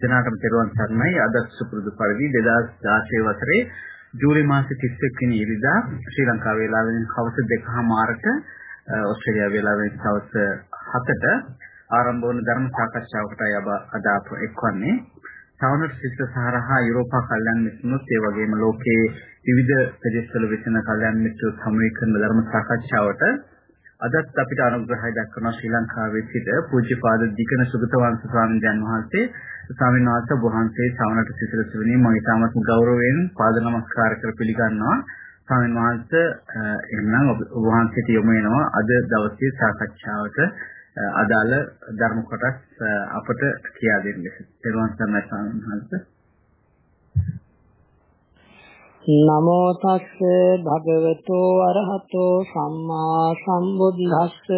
දෙනාටම තෙරුවන් සරණයි. අද සුපුරුදු පරිදි 2016 වසරේ ජූලි මාසේ 31 වෙනි ඉරිදා ශ්‍රී ලංකා වේලාවෙන් හවස 2:00මාරට ඕස්ට්‍රේලියා වේලාවෙන් හවස 7ට ආරම්භ වන ධර්ම සාකච්ඡාවකටයි අද අප එක්වන්නේ. සවනට සිස්ස සහරහා යුරෝපා කල්යන් මිත්‍රනොත් ඒ වගේම ලෝකයේ විවිධ ප්‍රදේශවල වෙසෙන කල්යන් මිත්‍රෝ සමූහ කරන ධර්ම සාකච්ඡාවට අදත් අපිට අනුග්‍රහය දක්වන ශ්‍රී ලංකාවේ සිට පූජ්‍යපාද දිකන සුගතවංශ ස්වාමීන් වහන්සේ ස්වාමීන් වහන්සේ වහන්සේ ශ්‍රවණට සිසිලසුණි මම ඉතාමත් ගෞරවයෙන් පාද නමස්කාර කර පිළිගන්නවා. ස්වාමීන් වහන්සේ එන්නම් ඔබ වහන්සේට යොමු වෙනවා අද දවසේ සාකච්ඡාවට. අදාළ ධර්ම කොටස් අපට කියා දෙන්න. ලෙස. ඊළඟ සම්මත ස්වාමීන් වහන්සේ. නමෝ තස්ස භගවතෝ අරහතෝ සම්මා සම්බුද්දස්ස.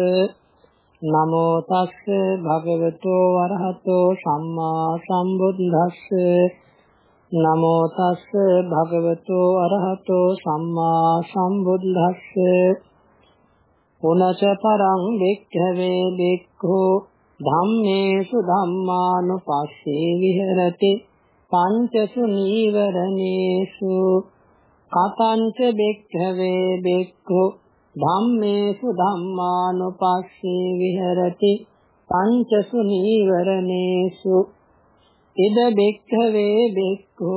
නමෝ තස්ස භගවතෝ අරහතෝ සම්මා සම්බුද්දස්ස. නමෝ තස්ස භගවතෝ අරහතෝ සම්මා සම්බුද්දස්ස. පුනච පරං වික්ඛවේ වික්ඛෝ ධම්මේසු ධම්මානුපස්සේ විහෙරති. පංචසු නීවරණේසු කතංච බෙක්ඛවේ බෙක්ඛු ධම්මේසු ධම්මානුපස්සේ විහෙරති පංචසු නීවරණේසු ඉද බෙක්ඛවේ බෙක්ඛු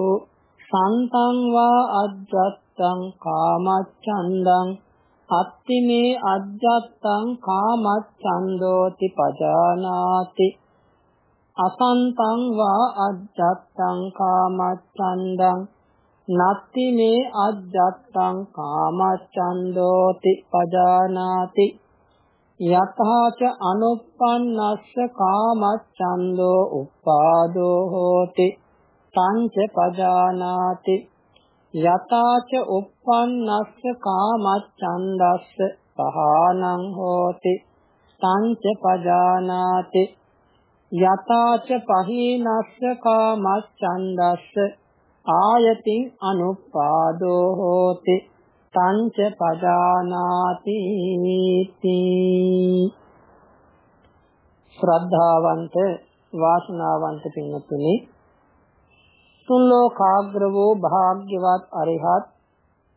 සන්තං වා අජ්ජත්තං කාමච්ඡන්දං අත්තිමේ අජ්ජත්තං කාමච්ඡන්தோති පජානාති. අසන්තං වා අජ්ජත්තං කාමච්ඡන්දං නත්ති මේ අජ්ජත්තං කාමච්ඡන්தோති පජානාති. යතහාච අනුප්පන්නස්ස කාමච්ඡන්தோ උපාදෝ හෝති. පංච පජානාති. යතාච උප්පන්නස්ස කාමච්ඡන්දස්ස පහානං හෝති. පංච පජානාති. යතාච පහීනස්ස කාමච්ඡන්දස්ස ආයතින් අනුපාදෝ හෝති. තංච පදානාති ශ්‍රද්ධාවන්ත වාසනාවන්ත පින්තුනි තුන් ලෝකාග්‍ර වූ භාග්‍යවත් අරිහත්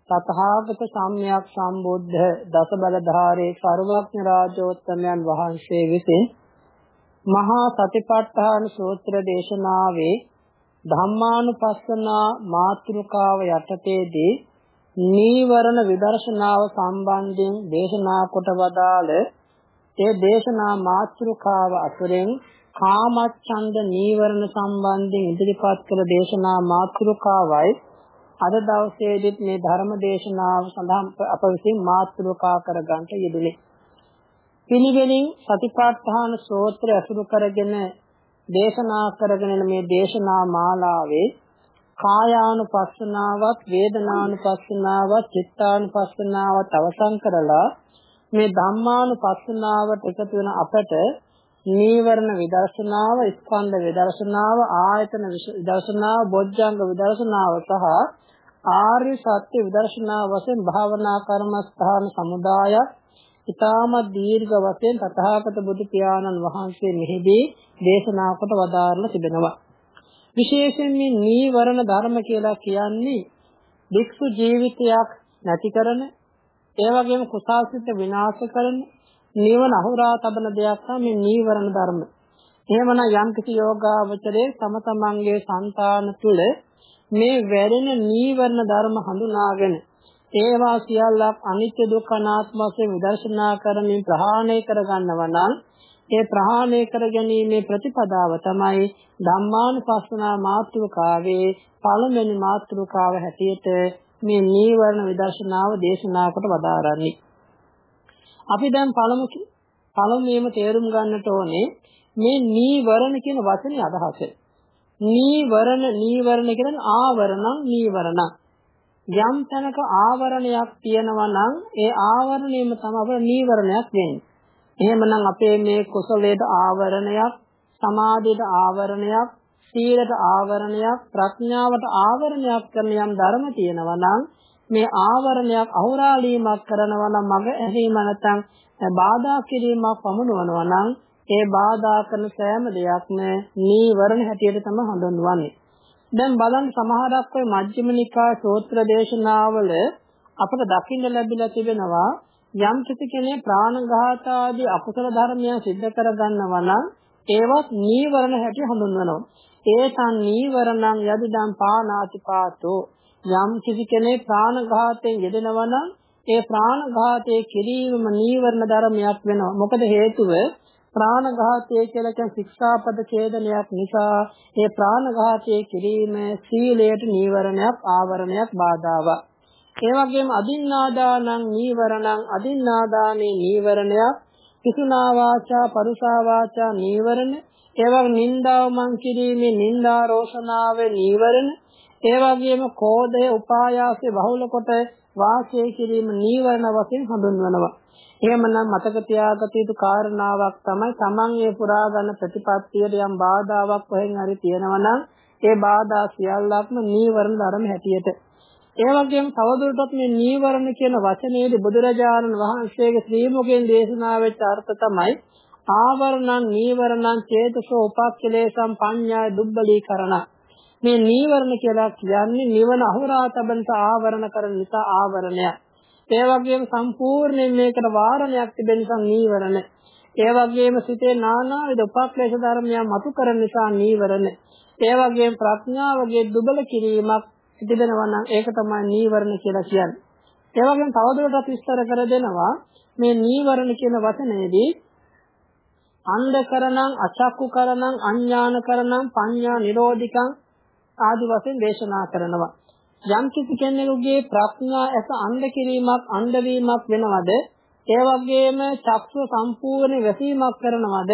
තථාගත සම්්‍යක් සම්බුද්ධ දස බලධාරී සර්වඥ රාජෝත්තමයන් වහන්සේ විසින් මහා සතිපට්ඨාන සූත්‍ර දේශනාවේ ධම්මානුපස්සනා මාතෘකාව යටතේදී නීවරණ විදර්ශනාව සම්බන්ධයෙන් දේශනා කොට වදාළ ඒ දේශනා මාතෘකාව අතුරෙන් කාමච්ඡන්ද නීවරණ සම්බන්ධයෙන් ඉදිරිපත් කළ දේශනා මාතෘකාවයි අද දවසේදීත් මේ ධර්ම දේශනාව සඳහා අප විසින් මාතෘකා කරගන්නට යෙදුනේ. පිළිවෙලින් සතිපට්ඨාන සූත්‍රය අසුරු කරගෙන දේශනා කරගෙන මේ දේශනා මාලාවේ කායානුපස්සනාවත් වේදනානුපස්සනාවත් චිත්තානුපස්සනාවත් අවසන් කරලා මේ ධම්මානුපස්සනාවට එකතු වෙන අපට නීවරණ විදර්ශනාව ස්කන්ධ විදර්ශනාව ආයතන විදර්ශනාව බොජ්ජංග විදර්ශනාව සහ ආර්ය සත්‍ය විදර්ශනාව වශයෙන් භාවනා කර්මස්ථාන සමුදායක් ඉතාමත් දීර්ඝ වශයෙන් තථාගත බුදු පියාණන් වහන්සේ මෙහිදී දේශනා කොට වදාරලා තිබෙනවා. විශේෂයෙන් මේ නීවරණ ධර්ම කියලා කියන්නේ වික්ෂු ජීවිතයක් නැති කරන ඒ වගේම කුසාසිත විනාශ කරන නිවන අහුරා තබන දෙයක් තමයි නීවරණ ධර්ම. එහෙමනම් යම් කිසි යෝගාවචරයේ තම තමන්ගේ సంతාන තුළ මේ වැඩෙන නීවරණ ධර්ම හඳුනාගෙන ඒවා සියල්ලක් අනිත්‍ය දුක්ඛ අනාත්ම වශයෙන් විදර්ශනා කරමින් ප්‍රහාණය කරගන්නවා නම් ඒ ප්‍රහාණය කර ගැනීමේ ප්‍රතිපදාව තමයි ධම්මානුපස්සනා මාතෘකාවේ පළවෙනි මාතෘකාව හැටියට මේ නීවරණ විදර්ශනාව දේශනා කොට වදාරන්නේ. අපි දැන් පළමු පළමුවෙන්ම තේරුම් ගන්නට ඕනේ මේ නීවරණ කියන වචනේ අදහස. නීවරණ නීවරණ කියන්නේ ආවරණං නීවරණං යම් තැනක ආවරණයක් තියෙනවා නම් ඒ ආවරණයම තමයි අපේ නීවරණයක් වෙන්නේ. එහෙමනම් අපේ මේ කුසලයට ආවරණයක්, සමාධියට ආවරණයක්, සීලයට ආවරණයක්, ප්‍රඥාවට ආවරණයක් කරන යම් ධර්ම තියෙනවා නම් මේ ආවරණයක් අහුරාලීමක් කරනවා නම් මග ඇහිම නැත්නම් බාධා කිරීමක් පමුණවනවා නම් ඒ බාධා කරන සෑම දෙයක්ම නීවරණ හැටියට තමයි හඳුන්වන්නේ. දැන් බලන්න සමහරක් ඔය මජ්ක්‍ධිම නිකාය සූත්‍ර දේශනාවල අපට දකින්න ලැබිලා තිබෙනවා යම් කිසි කෙනෙක් ප්‍රාණඝාත ආදී අකුසල ධර්මයන් සිද්ධ කරගන්නවා නම් ඒවත් නීවරණ හැටියට හඳුන්වනවා. ඒතන් නීවරණං යදිදම් පානාති පාතෝ යම් කිසි කෙනෙක් ප්‍රාණඝාතයෙන් යෙදෙනවා නම් ඒ ප්‍රාණඝාතයේ කිරීමම නීවරණ ධර්මයක් වෙනවා. මොකද හේතුව ප්‍රාණඝාතය කියලා කියන ශික්ෂාපද ඡේදනයක් නිසා ඒ ප්‍රාණඝාතයේ කිරීම සීලයට නීවරණයක් ආවරණයක් බාධාවක්. ඒ වගේම අදින්නාදානං නීවරණං අදින්නාදානේ නීවරණයක් පිසුනා වාචා පරුසා වාචා නීවරණ ඒ වගේ නින්දාව මං කිරීමේ නින්දා රෝෂණාවේ නීවරණ ඒ වගේම කෝධය උපායාසය බහුල කොට වාසය කිරීම නීවරණ වශයෙන් හඳුන්වනවා. එහෙමනම් මතක තියාගත යුතු කාරණාවක් තමයි Taman ඒ පුරා ගන්න ප්‍රතිපත්තියට යම් බාධාවක් කොහෙන් හරි තියෙනවා නම් ඒ බාධා සියල්ලක්ම නීවරණ ධර්ම හැටියට. ඒ වගේම තවදුරටත් මේ නීවරණ කියන වචනයේදී බුදුරජාණන් වහන්සේගේ ශ්‍රී මුගෙන් දේශනා වෙච්ච අර්ථ තමයි ආවරණං නීවරණං චේතසෝ උපක්ඛලේසම් පඤ්ඤාය දුබ්බලීකරණ මේ නීවරණ කියලා කියන්නේ නිවන අහුරා තබන්ට ආවරණ කරන නිසා ආවරණයක්. ඒ වගේම සම්පූර්ණයෙන් මේකට වාරණයක් තිබෙන නිසා නීවරණ. ඒ වගේම සිතේ නානා විද උපක්ලේශ ධර්මයන් මතු කරන නිසා නීවරණ. ඒ වගේම ප්‍රඥාවගේ දුබල කිරීමක් තිබෙනවා නම් ඒක තමයි නීවරණ කියලා කියන්නේ. ඒ වගේම තවදුරටත් විස්තර කර දෙනවා මේ නීවරණ කියන වචනේදී අන්ධකරණං අචක්කුකරණං අඥානකරණං පඤ්ඤා නිරෝධිකං ආදි වශයෙන් දේශනා කරනවා. යම් කිසි කෙනෙකුගේ ප්‍රඥා ඇස අන්ධ කිරීමක් අන්ධ වීමක් වෙනවද? ඒ වගේම චක්ෂු සම්පූර්ණ වැසීමක් කරනවද?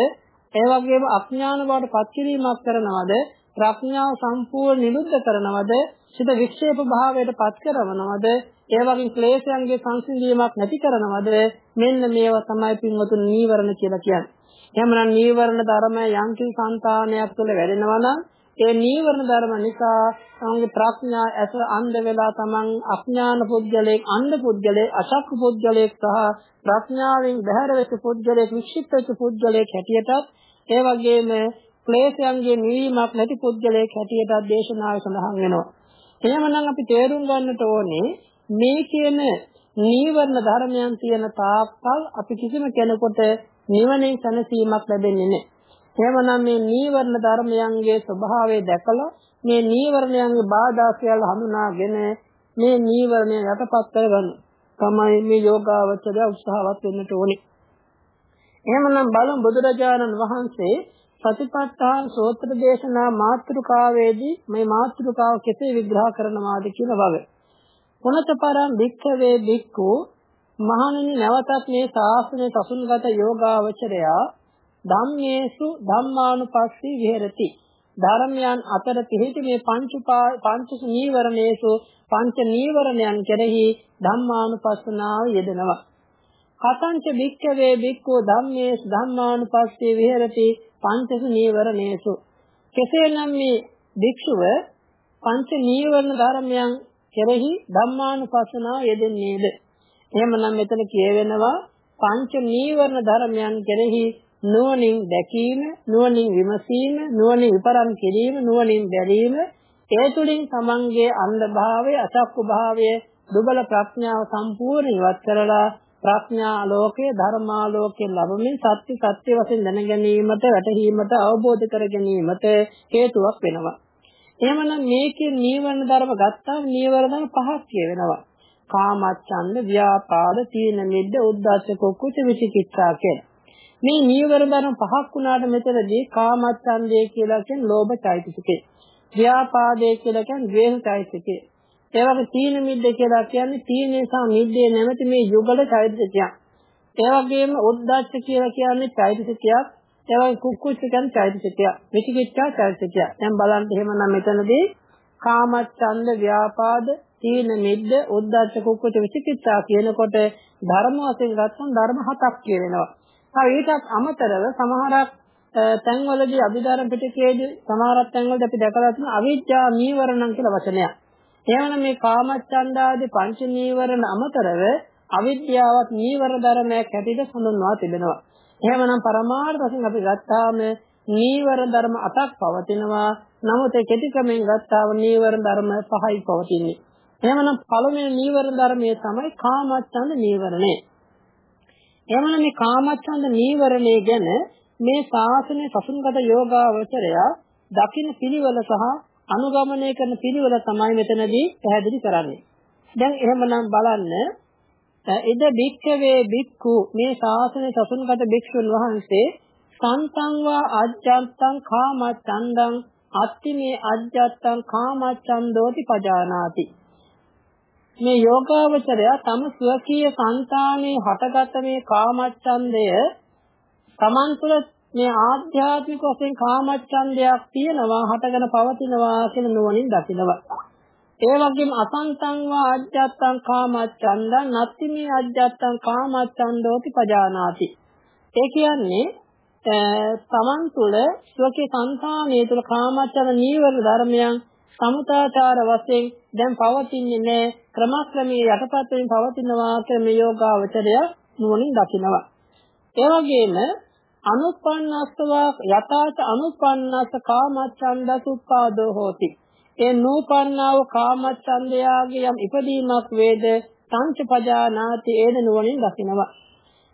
ඒ වගේම අඥාන බවට පත් කිරීමක් කරනවද? ප්‍රඥාව සම්පූර්ණ නිරුද්ධ කරනවද? සිත වික්ෂේප භාවයට පත් කරනවද? ඒ වගේ ක්ලේශයන්ගේ සංසිඳීමක් නැති කරනවද? මෙන්න මේවා තමයි පින්වතුන් නීවරණ කියලා කියන්නේ. එහෙමනම් නීවරණ ධර්ම යම් කිසි సంతානයක් තුළ වැඩෙනවා නම් ඒ නීවරණ ධර්ම නිසා තමන්ගේ ප්‍රඥා ඇස අන්ධ වෙලා තමන් අඥාන පුද්ගලයෙක් අන්ධ පුද්ගලයෙක් අශක්ක පුද්ගලයෙක් සහ ප්‍රඥාවෙන් බැහැර වෙච්ච පුද්ගලයෙක් වික්ෂිප්ත වෙච්ච පුද්ගලයෙක් හැටියටත් ඒ වගේම ක්ලේශයන්ගේ නිවීමක් නැති පුද්ගලයෙක් හැටියටත් දේශනාවේ සඳහන් වෙනවා. එහෙමනම් අපි තේරුම් ගන්නට ඕනේ මේ කියන නීවරණ ධර්මයන් තියෙන තාක්කල් අපි කිසිම කෙනෙකුට නිවනේ සැනසීමක් ලැබෙන්නේ නැහැ. එහෙමනම් මේ නීවරණ ධර්මයන්ගේ ස්වභාවය දැකලා මේ නීවරණයන්ගේ බාධා කියලා හඳුනාගෙන මේ නීවරණය යටපත් කරගන්න තමයි මේ යෝගාවචරය උත්සාහවත් වෙන්නට ඕනේ. එහෙමනම් බලමු බුදුරජාණන් වහන්සේ සතිපට්ඨාන සූත්‍ර දේශනා මාතෘකාවේදී මේ මාතෘකාව කෙසේ විග්‍රහ කරනවාද කියන බව. පුනතපරම් භික්ඛවේ භික්ඛු මහණෙනි නැවතත් මේ ශාස්ත්‍රයේ සසුන්ගත යෝගාවචරයා ධම්මේසු ධම්මානුපස්සී විහෙරති. ධර්මයන් අතර පිහිටි මේ පංච පංච නීවරණේසු පංච නීවරණයන් කෙරෙහි ධම්මානුපස්සනාව යෙදෙනවා. කතංච භික්ඛවේ භික්ඛු ධම්මේසු ධම්මානුපස්සී විහෙරති පංචසු නීවරණේසු. කෙසේනම් මේ භික්ෂුව පංච නීවරණ ධර්මයන් කෙරෙහි ධම්මානුපස්සනාව යෙදෙන්නේද? එහෙමනම් මෙතන කියවෙනවා පංච නීවරණ ධර්මයන් කෙරෙහි නුවණින් දැකීම, නුවණින් විමසීම, නුවණින් විපරම් කිරීම, නුවණින් බැලීම, ඒ තුළින් තමන්ගේ අන්ධභාවය, අසක්කු භාවය, දුබල ප්‍රඥාව සම්පූර්ණ ඉවත් කරලා ප්‍රඥා ආලෝකයේ ධර්මාලෝකයේ ලැබමින් සත්‍ය සත්‍ය වශයෙන් දැන ගැනීමට, වැටහීමට, අවබෝධ කර ගැනීමට හේතුවක් වෙනවා. එහෙමනම් මේකේ නීවරණ ධර්ම ගත්තාම නීවරණ ධර්ම පහක් කියවෙනවා. කාමච්ඡන්ද, ව්‍යාපාද, තීන මිද්ද, උද්ධච්ච, කුක්කුච, විචිකිච්ඡා කියලා. මේ නීවර ධර්ම පහක් වුණාට මෙතනදී කාමච්ඡන්දය කියලා කියන්නේ ලෝභ චෛතසිකේ. ව්‍යාපාදේ කියලා කියන්නේ ද්වේෂ චෛතසිකේ. ඒ වගේ තීන මිද්ද කියලා කියන්නේ තීනේ සහ මිද්දේ නැමැති මේ යුගල චෛතසිකයක්. ඒ වගේම උද්දච්ච කියලා කියන්නේ චෛතසිකයක්. ඒ වගේ කුක්කුච්ච කියන්නේ චෛතසිකයක්. විචිකිච්ඡා චෛතසිකයක්. දැන් බලන්න එහෙමනම් මෙතනදී කාමච්ඡන්ද ව්‍යාපාද තීන මිද්ද උද්දච්ච කුක්කුච්ච විචිකිච්ඡා කියනකොට ධර්ම වශයෙන් ගත්තම ධර්ම හතක් කියවෙනවා. තව ඊටත් අමතරව සමහරක් තැන්වලදී අභිධර්ම පිටකයේදී සමහරක් තැන්වලදී අපි දැකලා තියෙන අවිජ්ජා නීවරණම් කියලා වචනයක්. එවනම් මේ කාමච්ඡන්දාදී පංච නීවරණ අමතරව අවිද්‍යාවත් නීවර ධර්මයක් හැටියට හඳුන්වා තිබෙනවා. එහෙමනම් පරමාර්ථ වශයෙන් අපි ගත්තාම නීවර ධර්ම අටක් පවතිනවා. නමුත් ඒ කෙටි ක්‍රමෙන් ගත්තාම නීවර ධර්ම පහයි පවතින්නේ. එහෙමනම් පළවෙනි නීවර ධර්මයේ තමයි කාමච්ඡන්ද නීවරණය. එහෙමනම් මේ කාමච්ඡන්ද නීවරණය ගැන මේ ශාසනයේ සසුන්ගත යෝගාවචරය දකින්න පිළිවෙල සහ අනුගමනය කරන පිළිවෙල තමයි මෙතනදී පැහැදිලි කරන්නේ. දැන් එහෙමනම් බලන්න ඉද බික්කවේ බික්කු මේ ශාසනයේ සසුන්ගත භික්ෂුන් වහන්සේ සන්තංවා අජ්ජත්තං කාමච්ඡන්දං අත්තිමේ අජ්ජත්තං කාමච්ඡන්දෝති පජානාති මේ යෝගාවචරය තම ස්වකීය సంతානේ හටගත මේ කාමච්ඡන්දය Taman තුළ මේ ආධ්‍යාත්මික වශයෙන් කාමච්ඡන්දයක් තියෙනවා හටගෙන පවතිනවා කියන නුවණින් දකිනවා. ඒ වගේම අසංතං වා අජ්ජත්තං කාමච්ඡන්දං නත්ති මේ අජ්ජත්තං කාමච්ඡන්දෝති පජානාති. ඒ කියන්නේ තමන් තුළ ස්වකේ සංකාමයේ තුළ කාමච්ඡන්ද නීවර ධර්මයන් සමුතාචාර වශයෙන් දැන් පවතින්නේ නැහැ ක්‍රමක්‍රමයේ යටපත් වෙමින් පවතිනවා කියන මේ යෝගාවචරය නුවණින් දකිනවා. ඒ වගේම අනුපන්නස්සවා යථාච අනුපන්නස්ස කාමච්ඡන්දස උපාදෝ හෝති. ඒ නූපන්නාව කාමච්ඡන්දයාගේ යම් ඉපදීමක් වේද සංචපජානාති ඒද නුවණින් දකිනවා.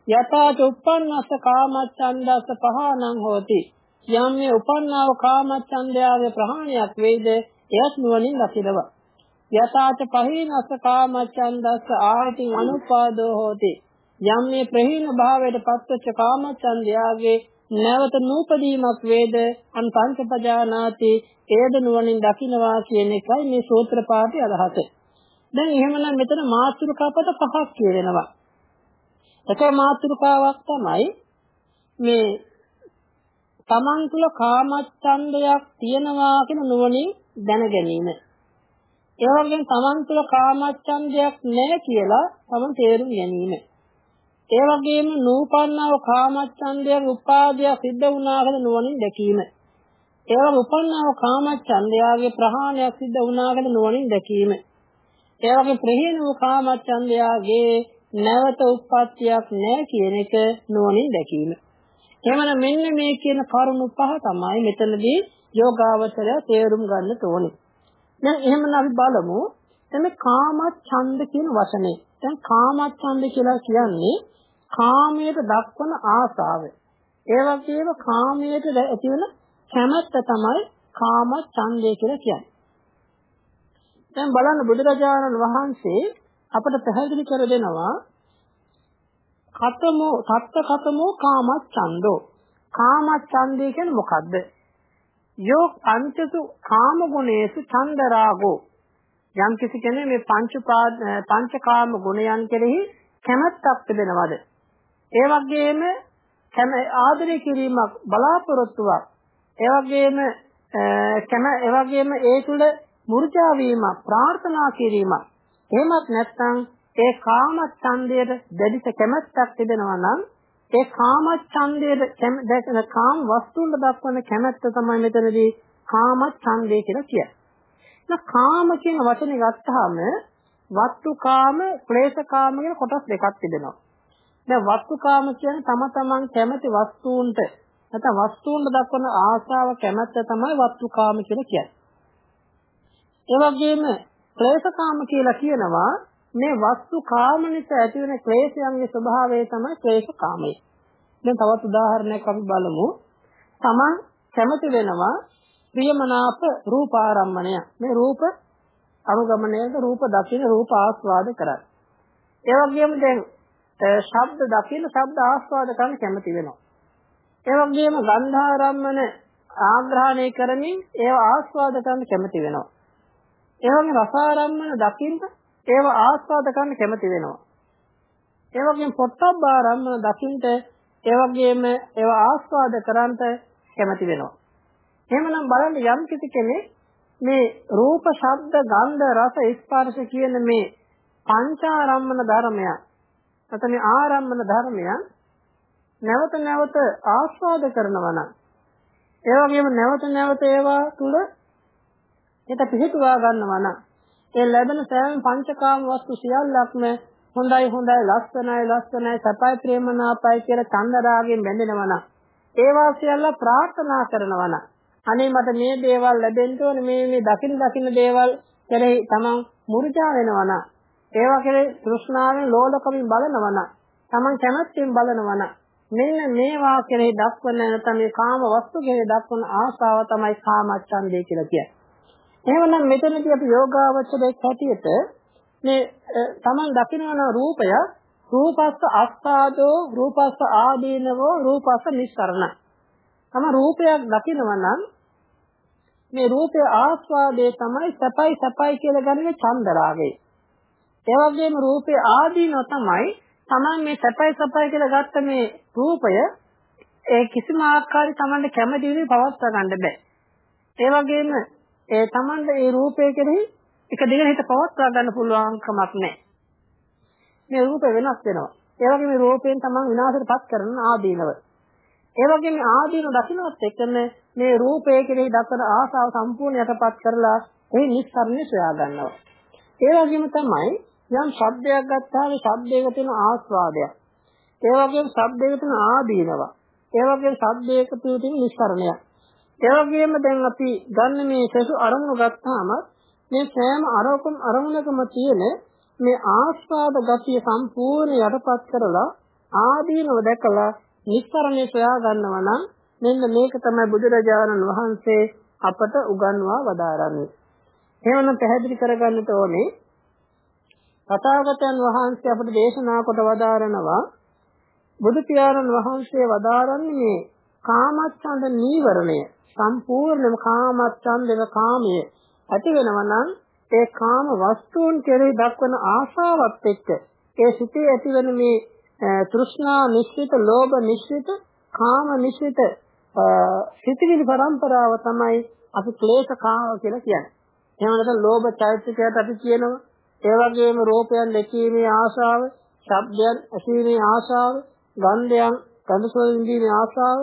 යථාච උපන්නස්ස කාමච්ඡන්දස පහනං හෝති. යම් මේ උපන්නාව කාමච්ඡන්දයාගේ ප්‍රහාණයක් වේද එයත් නුවණින් දකිනවා. යථාච පහීනස්ස කාමච්ඡන්දස්ස ආයති අනුපාදෝ හෝති. යම් මේ ප්‍රහීන භාවයට පත්වච්ච කාමචන්දයාගේ නැවත නූපදීමක් වේද අන් පංචපජානාති ඒද නුවණින් දකින්නවා කියන එකයි මේ සූත්‍ර පාඨයේ අදහස. දැන් එහෙමනම් මෙතන මාතෘකා පද පහක් කියවෙනවා. එක මාතෘකාවක් තමයි මේ තමන් තුළ කාමච්ඡන්දයක් තියෙනවා කියන නුවණින් දැන ගැනීම. ඒ වගේම තමන් තුළ කාමච්ඡන්දයක් නැහැ කියලා තමන් තේරුම් ගැනීම. ඒ වගේම නූපන්නව කාමච්ඡන්දයන් උපාදය සිද්ධ වුණා කියලා නුවණින් දැකීම. ඒ වගේම උපන්නව කාමච්ඡන්දයාගේ ප්‍රහාණයක් සිද්ධ වුණා කියලා නුවණින් දැකීම. ඒ වගේ ප්‍රහීන වූ කාමච්ඡන්දයාගේ නැවත උත්පත්තියක් නැහැ කියන එක නුවණින් දැකීම. එහෙමනම් මෙන්න මේ කියන කරුණු පහ තමයි මෙතනදී යෝගාවචරය තේරුම් ගන්න ඕනේ. දැන් එහෙමනම් අපි බලමු එතන කාමච්ඡන්ද කියන වචනේ. දැන් කාමච්ඡන්ද කියලා කියන්නේ කාමයට දක්වන ආසාව. ඒ වගේම කාමයට ඇතිවන කැමැත්ත තමයි කාම ඡන්දය කියලා කියන්නේ. දැන් බලන්න බුදුරජාණන් වහන්සේ අපට පැහැදිලි කර දෙනවා කතමෝ සත්ත කතමෝ කාම ඡන්தோ කාම ඡන්දය කියන්නේ මොකද්ද? යෝ පංචසු කාම ගුණේසු ඡන්ද රාගෝ යම් කිසි කෙනෙක් මේ පංච පංචකාම ගුණයන් කෙරෙහි කැමැත්තක් තිබෙනවද? ඒ වගේම කැම ආදරය කිරීමක් බලාපොරොත්තුවක්. ඒ වගේම කැම ඒ වගේම ඒ තුල මුර්ජා වීමක් ප්‍රාර්ථනා කිරීමක්. එහෙමත් නැත්නම් ඒ කාම ඡන්දයට දැඩිස කැමැත්තක් තිබෙනවා නම් ඒ කාම ඡන්දයට දැකන කාම වස්තුන් දක්වන කැමැත්ත තමයි මෙතනදී කාම ඡන්දය කියලා කියන්නේ. එහෙනම් කාම කියන වචනේ ගත්තාම වස්තු කාම, ක්ලේශ කාම කියන කොටස් දෙකක් තිබෙනවා. දැන් වස්තුකාම කියන්නේ තම තමන් කැමති වස්තුන්ට නැත්නම් වස්තුන්ට දක්වන ආශාව කැමැත්ත තමයි වස්තුකාම කියලා කියන්නේ. ඒ වගේම ක්ලේශකාම කියලා කියනවා මේ වස්තුකාම නිසා ඇතිවෙන ක්ලේශයන්ගේ ස්වභාවය තමයි ක්ලේශකාමය. දැන් තවත් උදාහරණයක් අපි බලමු. තමන් කැමති වෙනවා ප්‍රියමනාප රූපාරම්මණය. මේ රූප අනුගමනයක රූප දකින්න රූප ආස්වාද කරයි. ඒ වගේම දැන් ශබ්ද දකින්න ශබ්ද ආස්වාද කරන්න කැමති වෙනවා. ඒ වගේම ගන්ධාරම්මන ආග්‍රහණය කරමින් ඒව ආස්වාද කරන්න කැමති වෙනවා. ඒ වගේම රසාරම්මන දකින්න ඒව ආස්වාද කරන්න කැමති වෙනවා. ඒ වගේම පොට්ටබ්බාරම්මන දකින්න ඒ වගේම ඒව ආස්වාද කරන්ට කැමති වෙනවා. එහෙමනම් බලන්න යම් කිසි කෙනෙක් මේ රූප, ශබ්ද, ගන්ධ, රස, ස්පර්ශ කියන මේ පංචාරම්මන ධර්මයන් නැත්නම් මේ ආරම්මන ධර්මයන් නැවත නැවත ආස්වාද කරනවා නම් ඒ වගේම නැවත නැවත ඒවා තුල හිත පිහිටුවා ගන්නවා නම් ඒ ලැබෙන සෑම පංචකාම වස්තු සියල්ලක්ම හොඳයි හොඳයි ලස්සනයි ලස්සනයි සපයි ප්‍රේමනාපයි කියලා චන්දරාගෙන් බැඳෙනවා නම් ඒවා සියල්ල ප්‍රාර්ථනා කරනවා නම් අනේ මට මේ දේවල් ලැබෙන්න ඕනේ මේ මේ දකින් දකින්න දේවල් කෙරෙහි තමන් මුර්ජා වෙනවා නම් ඒවා කෙරෙහි තෘෂ්ණාවෙන් ලෝලකමින් බලනවා නම් තමන් කැමැත්තෙන් බලනවා නම් මෙන්න මේවා කෙරෙහි දක්වන නැත්නම් මේ කාම වස්තු කෙරෙහි දක්වන ආශාව තමයි කාමච්ඡන්දේ කියලා කියන්නේ. එහෙමනම් මෙතනදී අපි යෝගාවචරයේ හැටියට මේ තමන් දකින්න රූපය රූපස්ස අස්ථාදෝ රූපස්ස ආදීනවෝ රූපස්ස නිස්සරණ. තම රූපයක් දකිනවා නම් මේ රූපේ ආස්වාදයේ තමයි සපයි සපයි කියලා ගන්නේ චන්දරාගය. ඒ වගේම රූපේ ආදීනව තමයි Taman මේ සපයි සපයි කියලා ගත්ත මේ රූපය ඒ කිසිම ආකාරي Tamanට කැමති විදිහට පවත්වා ගන්න බෑ. ඒ වගේම ඒ Tamanට ඒ රූපය කෙරෙහි එක දිගට හිත පවත්වා ගන්න පුළුවන් කමක් නැහැ. මේ රූපය වෙනස් වෙනවා. ඒ වගේම රූපයෙන් Taman විනාශයටපත් කරන ආදීනව. ඒ වගේම ආදීන දකින්නත් එක්කම මේ රූපයේ කෙරෙහි දක්වන ආසාව සම්පූර්ණ යටපත් කරලා ඒ නිස්සාරණය සොයා ගන්නවා. ඒ වගේම තමයි යම් ශබ්දයක් ගත්තාම ශබ්දයක තියෙන ආස්වාදයක්. ඒ වගේම ශබ්දයක තියෙන ආදීනව. ඒ වගේම ශබ්දයක තියෙන නිස්සාරණයක්. ඒ වගේම දැන් අපි ගන්න මේ සසු අරමුණු ගත්තාම මේ සෑම අරමුණකම අරමුණකම තියෙන මේ ආස්වාද ගතිය සම්පූර්ණ යටපත් කරලා ආදීනව දැකලා නිස්සරණය සොයා ගන්නවා නම් මෙන්න මේක තමයි බුදුරජාණන් වහන්සේ අපට උගන්වා වදාරන්නේ. එහෙනම් පැහැදිලි කරගන්නට ඕනේ තථාගතයන් වහන්සේ අපට දේශනා කොට වදාරනවා බුදු පියාණන් වහන්සේ වදාරන්නේ කාමච්ඡන්ද නීවරණය සම්පූර්ණම කාමච්ඡන්දන කාමයේ ඇති වෙනවා නම් ඒ කාම වස්තුන් කෙරෙහි දක්වන ආශාවත් එක්ක ඒ සිතේ ඇතිවන මේ තෘෂ්ණා මිශ්‍රිත, ලෝභ මිශ්‍රිත, කාම මිශ්‍රිත සිතිවිලි පරම්පරාව තමයි අපි ක්ලේශ කාම කියලා කියන්නේ. එහෙම නැත්නම් ලෝභ චෛත්‍යකයට අපි කියනවා. ඒ වගේම රූපයන් දැකීමේ ආශාව, ශබ්දයන් ඇසීමේ ආශාව, ගන්ධයන් කඳසොල් විඳීමේ ආශාව,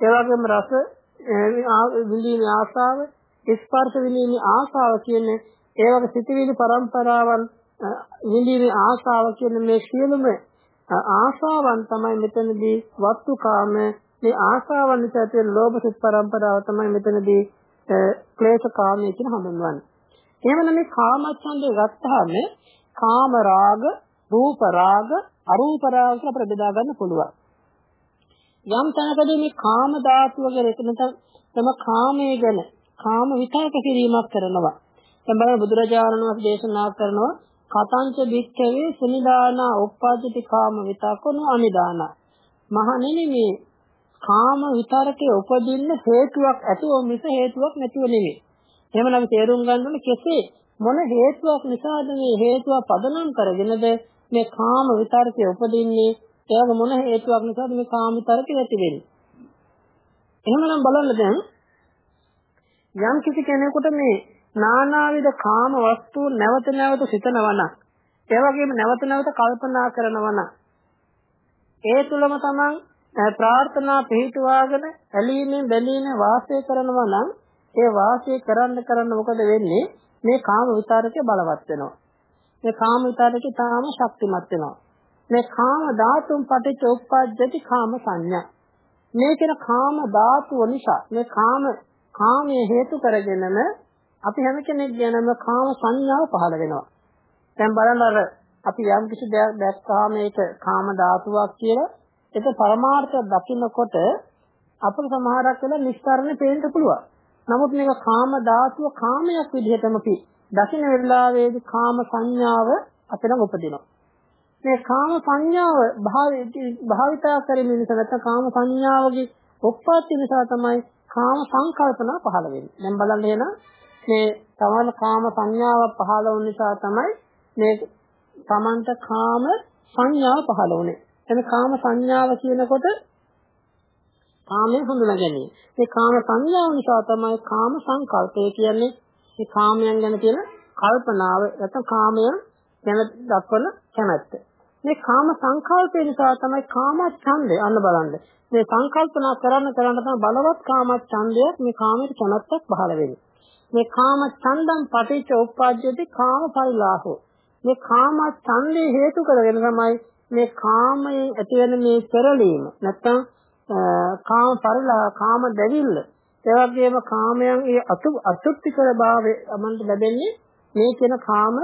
ඒ වගේම රස විඳීමේ ආශාව, ස්පර්ශ විඳීමේ ආශාව කියන්නේ ඒ වගේ සිතිවිලි පරම්පරාවන් විඳීමේ ආශාව කියන මේ සියලුම ආශාවන් තමයි මෙතනදී වස්තුකාම මේ ආශාවන් නිසා තියෙන ලෝභ සිත් පරම්පරාව තමයි මෙතනදී ක්ලේශ කාමයේ කියන හඳුන්වන්නේ. එහෙමනම් මේ කාමච්ඡන්දේ ගත්තාම කාම රාග, රූප රාග, අරූප රාග කියලා අපිට බෙදා ගන්න පුළුවන්. යම් තැනකදී මේ කාම ධාතුව ගැන නැත්නම් තම කාමයේ ගැන කාම විතර්ක කිරීමක් කරනවා. දැන් බලන්න බුදුරජාණන් වහන්සේ දේශනා කරනවා කතංච භික්ඛවේ සුනිදාන උප්පාදිත කාම විතක්කනු අනිදාන. මහණෙනි මේ කාම විතරකේ උපදින්න හේතුවක් ඇතුව මිස හේතුවක් නැතුව නෙමෙයි. එහෙමනම් තේරුම් ගන්න ඕනේ කෙසේ? මොන හේතුවක් නිසාද මේ හේතුව පදනම් කරගෙනද? මේ කාම විතරකේ උපදින්නේ? එයාග මොන හේතුවක් නිසාද මේ කාම විතරකේ නැති වෙන්නේ? එහෙමනම් බලන්න දැන් යම් කිසි කෙනෙකුට මේ නානාවිද කාම වස්තුන් නැවත නැවත සිතනවා නම් ඒ වගේම නැවත නැවත කල්පනා කරනවා නම් ඒ තුලම තමන් ප්‍රාර්ථනා පිහිටුවාගෙන ඇලීමෙන් බැඳීමෙන් වාසය කරනවා නම් ඒ වාසය කරන්න කරන්න මොකද වෙන්නේ? මේ කාම විතරකේ බලවත් වෙනවා. මේ කාම විතරකේ තාම ශක්තිමත් වෙනවා. මේ කාම ධාතුන් පටිච්ච උප්පජ්ජති කාම සංඥා මේ කියන කාම ධාතුව නිසා මේ කාම කාමයේ හේතු කරගෙනම අපි හැම කෙනෙක් ගැනම කාම සංඥාව පහළ වෙනවා. දැන් බලන්න අර අපි යම් කිසි දෙයක් දැක්කාම ඒක කාම ධාතුවක් කියලා ඒක පරමාර්ථ දකින්නකොට අපිට සමහරක් වෙලා නිස්තරණ පේන්න පුළුවන්. නමුත් මේක කාම ධාතුව කාමයක් විදිහටම අපි දකින්න වෙලාවේදී කාම සංඥාව අපිට උපදිනවා. මේ කාම සංඥාව භාවිතා කරමින් නිසා නැත්නම් කාම සංඥාවගේ උප්පත්ති නිසා තමයි කාම සංකල්පනා පහළ වෙන්නේ. දැන් බලන්න එහෙනම් මේ තමන් කාම සංඥාවක් පහළ වුන නිසා තමයි මේ තමන්ට කාම සංඥාව පහළ වුනේ. එතන කාම සංඥාව කියනකොට කාමයේ හඳුනා ගැනීම. මේ කාම සංඥාව නිසා තමයි කාම සංකල්පය කියන්නේ මේ කාමයන් ගැන තියෙන කල්පනාව නැත්නම් කාමයන් ගැන දක්වන කැමැත්ත. මේ කාම සංකල්පය නිසා තමයි කාම ඡන්දය අන්න බලන්න. මේ සංකල්පනා කරන්න කරන්න තමයි බලවත් කාම ඡන්දයක් මේ කාමයට කැමැත්තක් පහළ වෙන්නේ. මේ කාම ඡන්දම් පටිච්ච උප්පාද්‍යති කාම පරිලාහෝ මේ කාම ඡන්දේ හේතු කරගෙන තමයි මේ කාමයෙන් ඇතිවෙන මේ පෙරලීම නැත්තම් කාම පරිලා කාම දැවිල්ල ඒ වගේම කාමයන් ඒ අතු අසුත්තිකර භාවය අමන්ට ලැබෙන්නේ මේ කියන කාම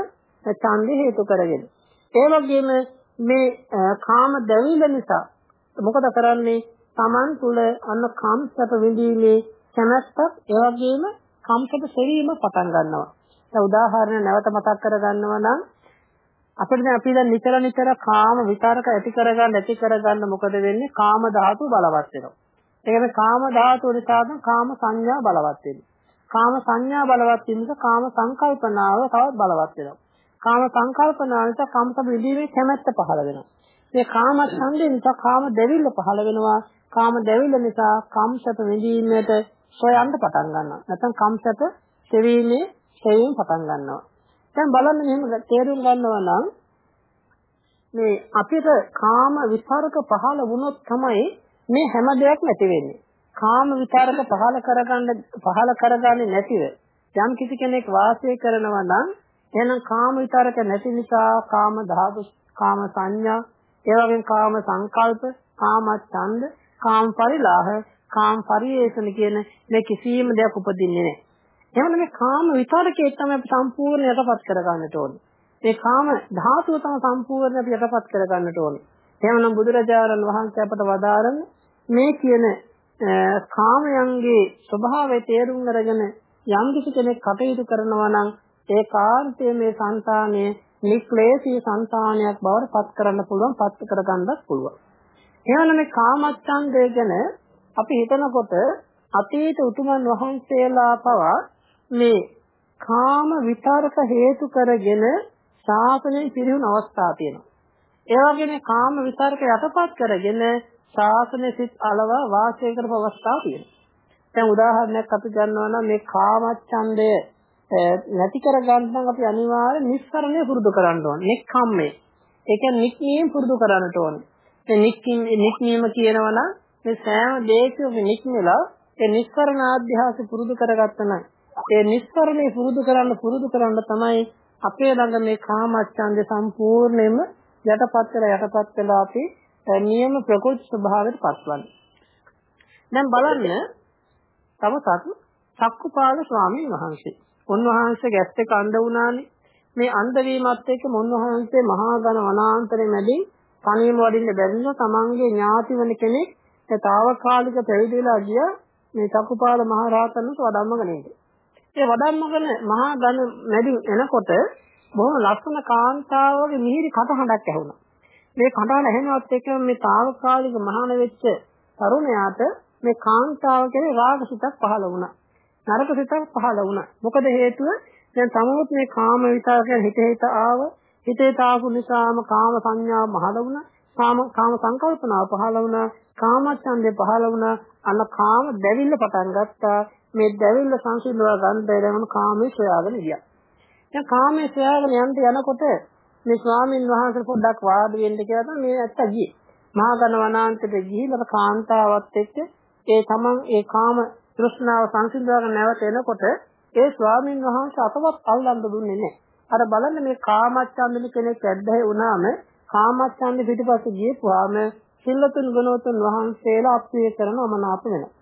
ඡන්දේ හේතු කරගෙන ඒ වගේම මේ කාම දැවිල්ල නිසා මොකද කරන්නේ Taman තුල අන්න කාමසප විඳීමේ කැමැත්තක් ඒ වගේම කාමසප සෙවීම පටන් ගන්නවා. දැන් උදාහරණ නැවත මතක් කර ගන්නවා නම් අපිට දැන් අපි දැන් නිතර නිතර කාම විතරක ඇති කරගන්න ඇති කරගන්න මොකද වෙන්නේ? කාම ධාතු බලවත් වෙනවා. ඒකද කාම ධාතු නිසා කාම සංඥා බලවත් වෙනවා. කාම සංඥා බලවත් වෙන නිසා කාම සංකල්පනාව තවත් බලවත් වෙනවා. කාම සංකල්පනාව නිසා කාමසප විඳීමේ කැමැත්ත පහළ වෙනවා. මේ කාම ඡන්දේ නිසා කාම දෙවිල්ල පහළ වෙනවා. කාම දෙවිල්ල නිසා කාමසප විඳීමේට සොයන්න පටන් ගන්නවා. නැත්නම් කාමසප සෙවීමේ සෙවීම පටන් ගන්නවා. දැන් බලන්න මෙහෙම තේරුම් ගන්නවා නම් මේ අපිට කාම විතරක පහළ වුණොත් තමයි මේ හැම දෙයක්ම ඇති වෙන්නේ. කාම විතරක පහළ කරගන්න පහළ කරගන්නේ නැතිව යම් කිසි කෙනෙක් වාසය කරනවා නම් එහෙනම් කාම විතරක නැති නිසා කාම ධාතු කාම සංඥා ඒ වගේම කාම සංකල්ප කාම ඡන්ද කාම පරිලාහ කාම පරිේෂණ කියන මේ කිසියම් දෙයක් උපදින්නේ නැහැ. එහෙනම් මේ කාම විතරකේ තමයි අපි සම්පූර්ණ යටපත් කරගන්නට ඕනේ. මේ කාම ධාතුව තමයි සම්පූර්ණ අපි යටපත් කරගන්නට ඕනේ. එහෙනම් බුදුරජාණන් වහන්සේ අපට වදාරන මේ කියන කාමයන්ගේ ස්වභාවය තේරුම් අරගෙන යම් කිසි කෙනෙක් කටයුතු කරනවා නම් ඒකාන්තයේ මේ సంతානය නික්ලේශී సంతානයක් බවට පත් කරන්න පුළුවන් පත් කරගන්නත් පුළුවන්. එහෙනම් මේ කාමච්ඡන්දය ගැන අපි හිතනකොට අතීත උතුමන් වහන්සේලා පවා මේ කාම විතරක හේතු කරගෙන ශාසනය පිරිහුණු අවස්ථා තියෙනවා. ඒ වගේම කාම විතරක යටපත් කරගෙන ශාසනය සිත් අලවා වාසය කරපු අවස්ථා තියෙනවා. දැන් උදාහරණයක් අපි ගන්නවා නම් මේ කාමච්ඡන්දය නැති කර ගන්න නම් අපි අනිවාර්යෙන් නිස්සරණය පුරුදු කරන්න ඕනේ. නික්කම්මේ. ඒ කියන්නේ නික්මීම පුරුදු කරන්නට ඕනේ. ඒ නික්කීම නික්මීම කියනවා නම් මේ සෑම දෙයකම නික්මලා ඒ නිස්සරණ ආධ්‍යාස පුරුදු කරගත්තා නම් ඒ නිස්සරණේ පුරුදු කරන්න පුරුදු කරන්න තමයි අපේ ළඟ මේ කාමච්ඡන්ද සම්පූර්ණයෙන්ම යටපත් වෙලා යටපත් වෙලා අපි නියම ප්‍රකෘති ස්වභාවයට පත්වන්නේ. දැන් බලන්න තවසත් සක්කුපාල ස්වාමීන් වහන්සේ. උන්වහන්සේ ගැස් එක අඳ වුණානේ. මේ අඳ වීමත් එක්ක උන්වහන්සේ මහා ඝන වනාන්තරයේ මැදින් තනියම වඩින්න බැරිව තමන්ගේ ඥාති වෙන කෙනෙක් තාවකාලික පැවිදිලා ගිය මේ සක්කුපාල මහ රහතන් වහන්සේ වඩම්මගෙන ඉන්නේ. ඒ වඩම්මගෙන මහා ඝන මැදින් එනකොට බොහොම ලස්සන කාන්තාවගේ මිහිරි කටහඬක් ඇහුණා. මේ කටහඬ ඇහෙනවත් එක්ක මේ తాවකාලික මහාන වෙච්ච තරුණයාට මේ කාන්තාව කෙරේ රාගසිතක් පහළ වුණා. නරක සිතක් පහළ වුණා. මොකද හේතුව දැන් තමොත් මේ කාම විතරකෙන් හිත හිත ආව හිතේ තාපු නිසාම කාම සංඥාව පහළ වුණා. කාම කාම සංකල්පනාව පහළ වුණා. කාමච්ඡන්දේ පහළ වුණා. අන්න කාම දැවිල්ල පටන් ගත්තා. මේ දැවිල්ල සංසිඳවා ගන්න බැරි කාමයේ සොයාගෙන ගියා. දැන් කාමයේ සොයාගෙන යන්න යනකොට මේ ස්වාමින් වහන්සේ පොඩ්ඩක් වාඩි වෙන්න කියලා තමයි මේ ඇත්ත ගියේ. මහා ඝන වනාන්තයට ගිහිල්ලා කාන්තාවත් එක්ක ඒ තමන් ඒ කාම තෘෂ්ණාව සංසිඳවගෙන නැවත එනකොට ඒ ස්වාමින් වහන්සේ අතවත් අල්ලන්න දුන්නේ නැහැ. අර බලන්න මේ කාමච්ඡන්දන කෙනෙක් ඇද්දැයි වුණාම කාමච්ඡන්ද පිටිපස්සේ ගියපුවාම සිල්ලතුන් ගුණවතුන් වහන්සේලා අප්‍රිය කරන අමනාප වෙනවා.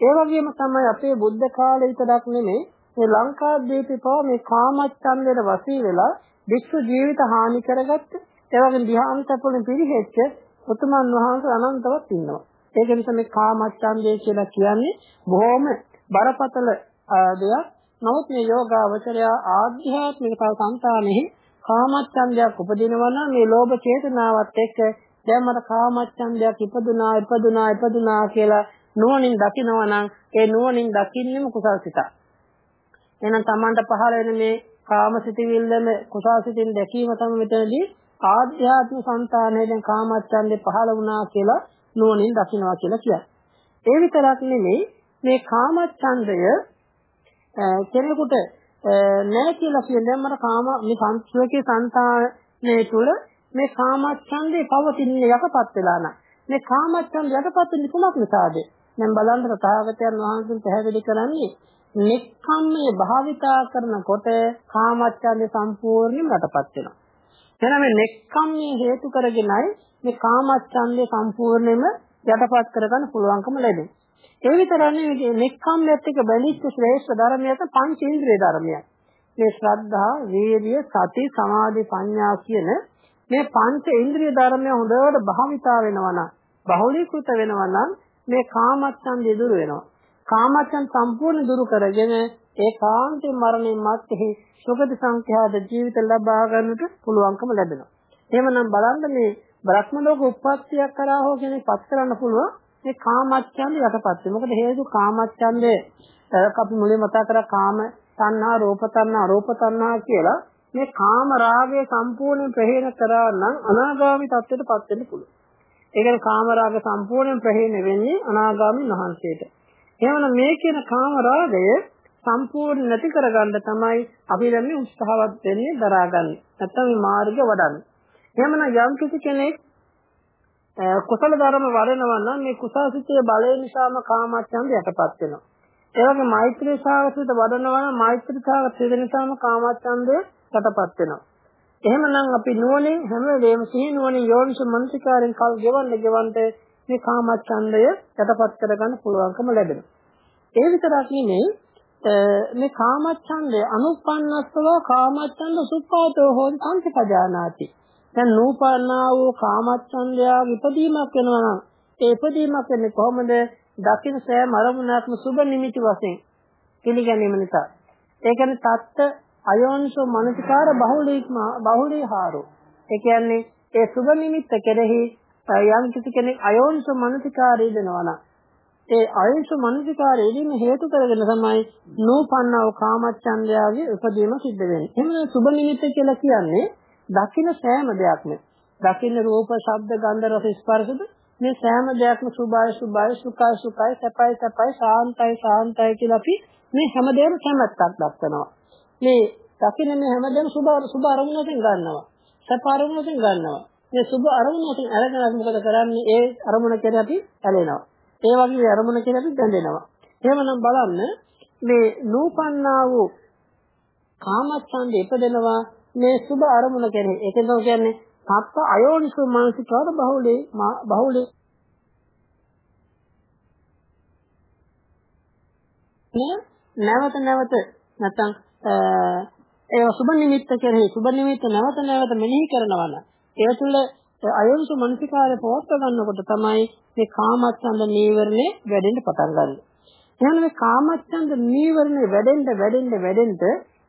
ඒ වගේම තමයි අපේ බුද්ධ කාලේ විතරක් නෙමෙයි මේ ලංකාද්වීපේ පවා මේ කාමච්ඡන්දේට වසී වෙලා විශ්ව ජීවිත හානි කරගත්ත ඒ වගේම ධ්‍යානතපොලින් පිළිහෙච්ච උතුමන් වහන්සේ අනන්තවත් ඉන්නවා. ඒක නිසා මේ කාමච්ඡන්දය කියලා කියන්නේ බොහොම බරපතල දෙයක්. නමුත් මේ යෝගාවචරය ආධ්‍යාත්මික සංතානෙහි කාමච්ඡන්දයක් උපදිනවා නම් මේ ලෝභ චේතනාවත් එක්ක දැන් මට කාමච්ඡන්දයක් ඉපදුනා ඉපදුනා ඉපදුනා කියලා නුවණින් දකිනවා නම් ඒ නුවණින් දකින්නේම කුසල් සිතක්. එහෙනම් Tamanට පහළ වෙන මේ කාමසිතවිල්ලම කුසාසිතින් දැකීම තමයි මෙතනදී ආධ්‍යාත්මික సంతානයේ දැන් කාමච්ඡන්දේ පහළ වුණා කියලා නුවණින් දකින්නවා කියලා කියන්නේ. ඒ විතරක් නෙමෙයි මේ කාමච්ඡන්දය කෙනෙකුට නැහැ කියලා කියන්නේ මට කාම මේ සංස්කෘතිකේ సంతානයේ තුල මේ කාමච්ඡන්දේ පවතින යටපත් වෙලා නැහැ. මේ කාමච්ඡන්ද යටපත් වෙන්නේ කුමක් නිසාද? දැන් බලන්න තථාගතයන් වහන්සේ පැහැදිලි කරන්නේ නික්කම්මයේ භාවිතා කරනකොට කාමච්ඡන්දේ සම්පූර්ණයෙන් යටපත් වෙනවා. එහෙනම් මේ නෙක්ඛම්මී හේතු කරගෙනයි මේ කාමච්ඡන්දේ සම්පූර්ණයෙන්ම යටපත් කරගන්න පුළුවන්කම ලැබෙන්නේ. ඒ විතරන්නේ මේ නෙක්ඛම්මයත් එක්ක බැඳිච්ච ශ්‍රේෂ්ඨ ධර්මයක් පංච ඉන්ද්‍රිය ධර්මයක්. මේ ශ්‍රද්ධා, වීර්ය, සති, සමාධි, ප්‍රඥා කියන මේ පංච ඉන්ද්‍රිය ධර්මය හොඳට භාවිතා වෙනවා නම්, බහුලීකృత වෙනවා නම් මේ කාමච්ඡන්දය දුරු වෙනවා. කාමච්ඡන් සම්පූර්ණ දුරු කරගෙන ඒකාන්තේ මරණයන් මැත්තේ සුගති සංඛ්‍යාත ජීවිත ලබා ගන්නට පුළුවන්කම ලැබෙනවා. එහෙමනම් බලන්න මේ බ්‍රහ්ම ලෝක උප්පත්තියක් කරා හෝ කෙනෙක් පත් කරන්න පුළුවන් මේ කාමච්ඡන්දය යටපත් වෙනවා. මොකද හේතු කාමච්ඡන්දේ අපි මුලින් මතක් කරා කාම තණ්හා, රූප තණ්හා, අරූප තණ්හා කියලා මේ කාම රාගය සම්පූර්ණයෙන් ප්‍රහීන කරා නම් අනාගාමි තත්ත්වයටපත් වෙන්න පුළුවන්. ඒ කියන්නේ කාම රාග සම්පූර්ණයෙන් ප්‍රහීන වෙන්නේ අනාගාමි මහන්සියට. එහෙනම් මේ කියන කාම රාගය සම්පූර්ණ නැති කරගන්න තමයි අපි දැන් උත්සාහවත් වෙන්නේ දරාගන්නේ. නැත්නම් මේ මාර්ගය වඩන්නේ. එහෙමනම් යම් කිසි කෙනෙක් කුසල ධර්ම වඩනවා නම් මේ කුසාසිතේ බලය නිසාම කාමච්ඡන්ද යටපත් වෙනවා. ඒ වගේ මෛත්‍රී ශාවසිත වඩනවා නම් මෛත්‍රී ශාවසිත නිසාම කාමච්ඡන්දය යටපත් වෙනවා. එහෙමනම් අපි නුවණින් හැම වෙලේම සිහි නුවණින් යෝනිස මනසිකාරෙන් කල් ගෙවන්න ගෙවන්න මේ කාමච්ඡන්දය යටපත් කරගන්න පුළුවන්කම ලැබෙනවා. ඒ විතරක් නෙමෙයි මේ කාමච්ඡන්දය අනුපන්නස්සව කාමච්ඡන්ද සුප්පාතෝ හෝති සංකපජානාති. දැන් නූපන්නා වූ කාමච්ඡන්දය විපදීමක් වෙනවා නම් ඒ ඉපදීමක් වෙන්නේ කොහොමද? දකින්න සෑම අරමුණක්ම සුබ නිමිති වශයෙන් පිළිගැනීම නිසා. ඒ කියන්නේ තත්ත අයෝනිසෝ මනසිකාර බහුලීක්ම බහුලීහාරෝ. ඒ කියන්නේ ඒ සුබ නිමිත්ත කෙරෙහි යම් කිසි කෙනෙක් අයෝනිසෝ මනසිකාරය දෙනවා නම් ඒ අයෝනිසෝ මනසිකාරයේදීම හේතු කරගෙන තමයි නූපන්නව කාමච්ඡන්දයාගේ උපදීම සිද්ධ වෙන්නේ. එහෙනම් සුබ නිමිත්ත කියලා කියන්නේ දකින්න සෑම දෙයක්ම. දකින්න රූප, ශබ්ද, ගන්ධ, රස, ස්පර්ශද මේ සෑම දෙයක්ම සුභයි සුභයි සුඛයි සුඛයි සැපයි සැපයි ශාන්තයි ශාන්තයි කියලා අපි මේ හැමදේම කැමැත්තක් දක්වනවා. මේ දකින්න මේ හැමදේම සුභ සුභ අරමුණකින් ගන්නවා. සැප අරමුණකින් ගන්නවා. මේ සුභ අරමුණකින් අරගෙන අපි මොකද කරන්නේ? ඒ අරමුණ කෙරේ අපි ඇලෙනවා. ඒ වගේ අරමුණ කෙරේ අපි ගැඳෙනවා. එහෙමනම් බලන්න මේ නූපන්නා වූ කාමච්ඡන්දේ ඉපදෙනවා මේ සුභ අරමුණ කෙරේ. ඒකෙන් කියන්නේ සත්ත අයෝනිසෝ මානසිකාර බහුලේ බහුලේ නැවත නැවත නැත්නම් ඒ සුබ නිමිත්ත කෙරෙහි සුබ නිමිත්ත නැවත නැවත මෙනෙහි කරනවා නම් ඒ තුළ අයෝනිසෝ මානසිකාරය පවත්ව ගන්නකොට තමයි මේ කාමච්ඡන්ද නීවරණේ වැඩෙන්න පටන් ගන්න. එහෙනම් මේ කාමච්ඡන්ද නීවරණේ වැඩෙන්න වැඩෙන්න වැඩෙන්න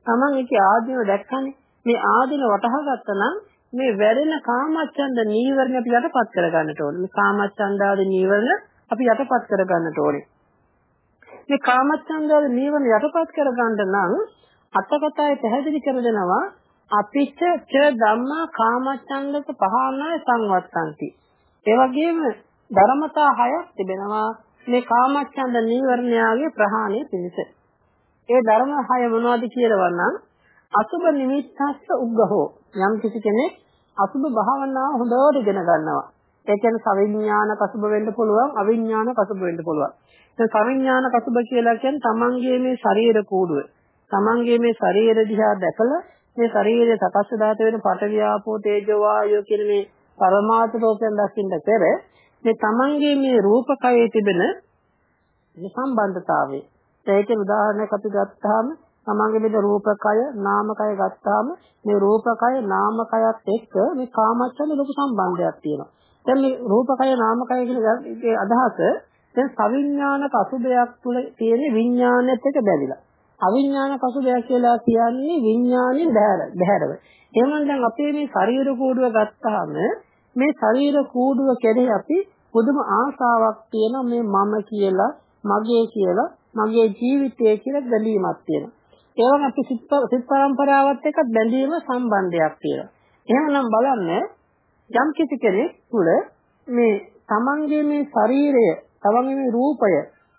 තමන් ඒකේ ආදීනව දැක්කනේ. මේ ආදීන වටහා ගත්තා නම් මේ වැරෙන කාමච්ඡන්ද නීවරණ අපි යටපත් කරගන්නට ඕනේ. මේ කාමච්ඡන්ද ආදී නීවරණ අපි යටපත් කරගන්නට ඕනේ. මේ කාමච්ඡන්ද ආදී නීවරණ යටපත් කරගන්න නම් අටකතය පැහැදිලි කර දෙනවා අපිච්ච ච ධම්මා කාමච්ඡන්දක පහනාය සංවත්තಂತಿ. ඒ වගේම ධර්මතා හයක් තිබෙනවා මේ කාමච්ඡන්ද නීවරණයාගේ ප්‍රහාණය පිණිස. ඒ ධර්ම හය මොනවද කියලා නම් අසුබ නිමිත්තස්ස උග්ගහෝ යම් කිසි කෙනෙක් අසුබ භාවනාව හොඳට ඉගෙන ගන්නවා. ඒ කියන්නේ සවිඥාන කසුබ වෙන්න පුළුවන්, අවිඥාන කසුබ වෙන්න පුළුවන්. දැන් සවිඥාන කසුබ කියලා කියන්නේ තමන්ගේ මේ ශරීර කූඩුව. තමන්ගේ මේ ශරීර දිහා දැකලා මේ ශරීරයේ සකස් දාත වෙන පඨවි ආපෝ තේජෝ වායෝ කියන මේ පරමාර්ථ රූපයන් දකින්න පෙර මේ තමන්ගේ මේ රූපකයේ තිබෙන සම්බන්ධතාවය. ඒකේ උදාහරණයක් අපි ගත්තාම තමන්ගේ මේ රූපකය නාමකය ගත්තාම මේ රූපකය නාමකයත් එක්ක මේ කාමච්ඡන්ද ලොකු සම්බන්ධයක් තියෙනවා. දැන් මේ රූපකය නාමකය කියන අදහස දැන් සවිඥානික අසුබයක් තුල තියෙන විඥානයත් එක්ක බැඳිලා. අවිඥානික අසුබයක් කියලා කියන්නේ විඥානේ බහැර බහැරව. එහෙනම් දැන් අපේ මේ ශරීර කූඩුව ගත්තාම මේ ශරීර කූඩුව කෙරෙහි අපි පුදුම ආසාවක් තියෙන මේ මම කියලා මගේ කියලා මගේ ජීවිතය කියලා බැඳීමක් තියෙනවා. ඒ වගේ අපි සිත් සිත් පරම්පරාවත් එක්ක බැඳීම සම්බන්ධයක් තියෙනවා. එහෙනම් බලන්න යම් කිසි කෙනෙක් තුළ මේ තමන්ගේ මේ ශරීරය, තමන්ගේ මේ රූපය,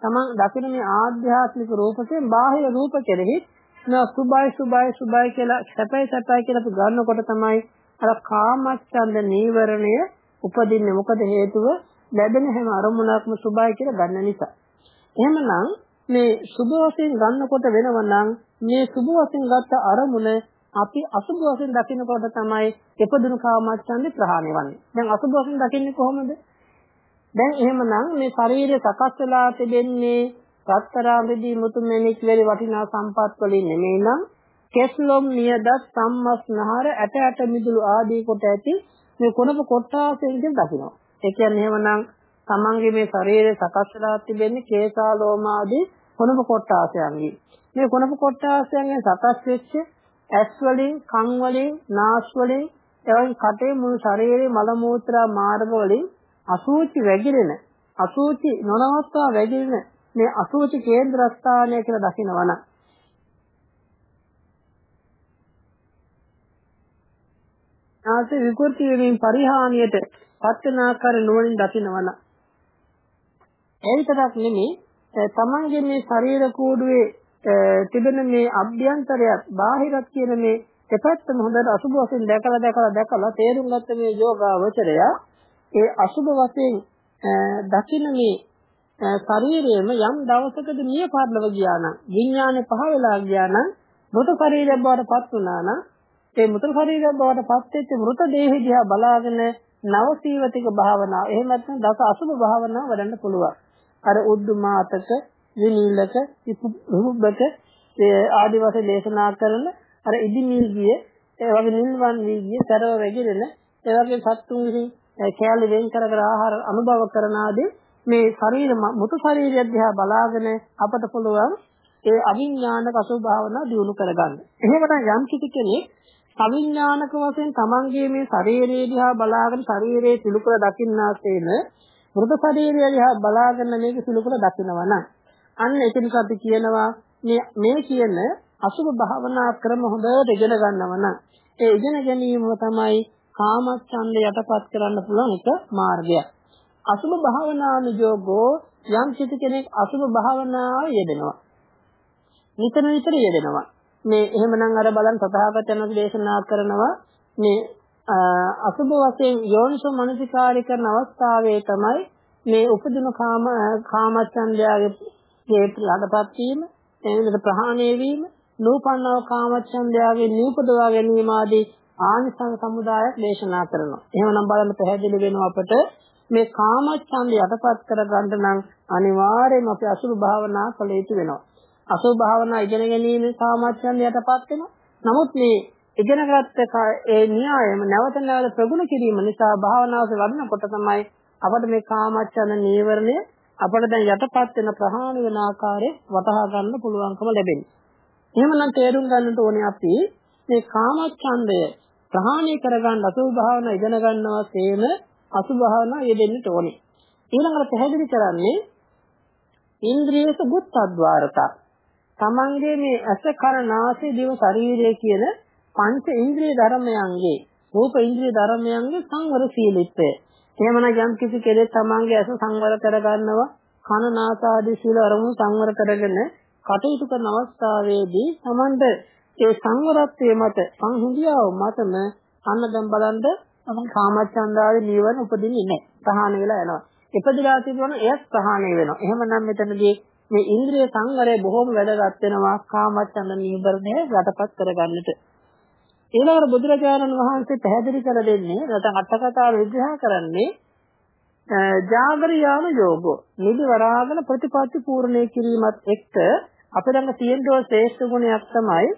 තමන් දකින මේ ආධ්‍යාත්මික රූපයෙන් බාහිර රූප කෙරෙහි නා සුභයි සුභයි සුභයි කියලා සැපයි සැපයි කියලා අපි ගන්නකොට තමයි අර කාමච්ඡන්ද නීවරණය උපදින්නේ. මොකද හේතුව ලැබෙන හැම අරමුණක්ම සුභයි කියලා ගන්න නිසා. එහෙමනම් මේ සුභ වශයෙන් ගන්නකොට වෙනවනම් මේ සුභ වශයෙන් ගත්ත අරමුණ අපි අසුභ වශයෙන් දකින්නකොට තමයි එපදුණු කාමච්ඡන්දේ ප්‍රහාණය වන්නේ. දැන් අසුභ වශයෙන් දකින්නේ කොහොමද? දැන් එහෙමනම් මේ ශරීරය සකස් වෙලා තිබෙන්නේ රත්තරාඹදී මුතුමැණික් වල වටිනා සම්පත් වලින් නෙමෙයි නම් කෙස්ලොම් නියදත් සම්මස්නහර ඇට ඇට මිදුළු ආදී කොට ඇති මේ කොනප කොටාසෙන් දකිනවා. ඒ කියන්නේ එහෙමනම් තමන්ගේ මේ ශරීරය සකස් වෙලා තිබෙන්නේ කේසා ලෝම ආදී කොනප කොටාසයන්ගි. මේ කොනප කොටාසයන්ගෙන් සකස් වෙච්ච ඇස් වලින්, කන් වලින්, නාස් වලින්, එවැනි කටේ මුළු ශරීරයේ මල මූත්‍රා මාර්ග වලින් අසූචි වැగిරෙන, අසූචි නොනවත්වා වැగిරෙන මේ අසූචි කේන්ද්‍රස්ථානය කියලා දකිනවනම් ආස විකෘති වීම පරිහානියට පත්වන ආකාර නුවණින් දකිනවනම් ඒ විතරක් නෙමෙයි තමන්ගේ මේ ශරීර කූඩුවේ තිබෙන මේ අභ්‍යන්තරයත් බාහිරත් කියන මේ දෙපැත්තම හොඳට අසුබ වශයෙන් දැකලා දැකලා දැකලා තේරුම් ගත්ත මේ යෝගාවචරය ඒ අසුබ වශයෙන් දකින මේ ශරීරයේම යම් දවසකද මිය පාඩලව ගියා නම් විඥානේ පහ වෙලා ගියා නම් මృత ශරීරය බවට පත් වුණා නම් ඒ මృత ශරීරය බවට පත් වෙච්ච මృత දේහය දිහා බලාගෙන නව සීවතික භාවනාව එහෙම නැත්නම් දස අසුබ භාවනාව වඩන්න පුළුවන්. අර උද්දුමාතක විනීලක රුබ්බක ආදි වශයෙන් දේශනා කරන අර ඉදිමිල්ගිය ඒ වගේ නිල්වන් වීගිය සරව වැగిරෙන ඒ වගේ සත්තුන් විසින් කැලේ වෙන් කර කර ආහාර අනුභව කරන ආදී මේ ශරීර මුතු ශරීරය දිහා බලාගෙන අපට පුළුවන් ඒ අවිඥානික අසුභ භාවනා දියුණු කරගන්න. එහෙමනම් යම් කිසි කෙනෙක් අවිඥානික වශයෙන් තමන්ගේ මේ ශරීරය දිහා බලාගෙන ශරීරයේ සිලුකර දකින්නාසේන මෘත ශරීරය දිහා බලාගෙන මේක සිලුකර දකිනවා නම් අන්න ඒක නිසා අපි කියනවා මේ මේ කියන අසුභ භාවනා ක්‍රම හොඳට ඉගෙන ගන්නවා නම් ඒ ඉගෙන ගැනීම තමයි කාමච්ඡන්දය යටපත් කරන්න පුළුවන් එක මාර්ගයක්. අසුභ භාවනානුයෝගෝ යම් කිසි කෙනෙක් අසුභ භාවනාව යෙදෙනවා. නිතර නිතර යෙදෙනවා. මේ එහෙමනම් අර බලන් තථාගතයන් දේශනා කරනවා මේ අසුභ වශයෙන් යෝනිසෝ මනසිකාරී කරන අවස්ථාවේ තමයි මේ උපදින කාම කාමච්ඡන්දයාගේ ළඟපත් වීම එවිට ප්‍රහාණය වීම නූපන්නව කාමච්ඡන්දයාගේ නූපදවා ගැනීම ආදී ආනිසං සමුදායක් දේශනා කරනවා. එහෙමනම් බලන්න පැහැදිලි වෙනවා අපට මේ කාමච්ඡන්ද යටපත් කරගන්න නම් අනිවාර්යයෙන්ම අපි අසුභ භාවනා කළ යුතු වෙනවා. අසුභ භාවනා ඉගෙන ගැනීම කාමච්ඡන්ද යටපත් වෙනවා. නමුත් මේ ඉගෙනගත්ත ඒ න්‍යායම නැවත නැවත ප්‍රගුණ කිරීම නිසා භාවනාවේ වඩනකොට තමයි අපට මේ කාමච්ඡන්ද නීවරණය අපට දැන් යටපත් වෙන ප්‍රහාණය වෙන ආකාරය වටහා ගන්න පුළුවන්කම ලැබෙන්නේ. එහෙමනම් තේරුම් ගන්නට ඕනේ අපි මේ කාමච්ඡන්දය ප්‍රහාණය කරගන්න අසුභ භාවනා ඉගෙන ගන්නවා සේම අසුභ භාවනා යෙදෙන්නට ඕනේ. ඊළඟට පැහැදිලි කරන්නේ ඉන්ද්‍රියස බුද්ධද්වාරක. තමන්ගේ මේ ඇස කර නාසය දිව ශරීරය කියන පංච ඉන්ද්‍රිය ධර්මයන්ගේ රූප ඉන්ද්‍රිය ධර්මයන්ගේ සංවර සීලිත්වය. එහෙමනම් යම් කිසි කෙනෙක් තමන්ගේ ඇස සංවර කරගන්නවා කන නාස ආදී සීල අරමුණු සංවර කරගෙන කටයුතු කරන අවස්ථාවේදී තමන්ට ඒ සංවරත්වයේ මත සංහිඳියාව මතම අන්න දැන් බලන්න මම කාමච්ඡන්දාවේ නීවරණ උපදින්නේ නැහැ. ප්‍රහාණය වෙලා යනවා. ඉපදලා තිබුණ එයත් ප්‍රහාණය වෙනවා. එහෙමනම් මෙතනදී මේ ඉන්ද්‍රිය සංවරය බොහොම වැදගත් වෙනවා කාමච්ඡන්ද නීවරණය යටපත් කරගන්නට. ඊළඟට බුදුරජාණන් වහන්සේ පැහැදිලි කර දෙන්නේ නැත්නම් අටකතාව විග්‍රහ කරන්නේ ජාගරියාන යෝගෝ නිදි වරාගෙන ප්‍රතිපatti පූර්ණේ කිරීමත් එක්ක අපේ ළඟ තියෙන ශ්‍රේෂ්ඨ ගුණයක් තමයි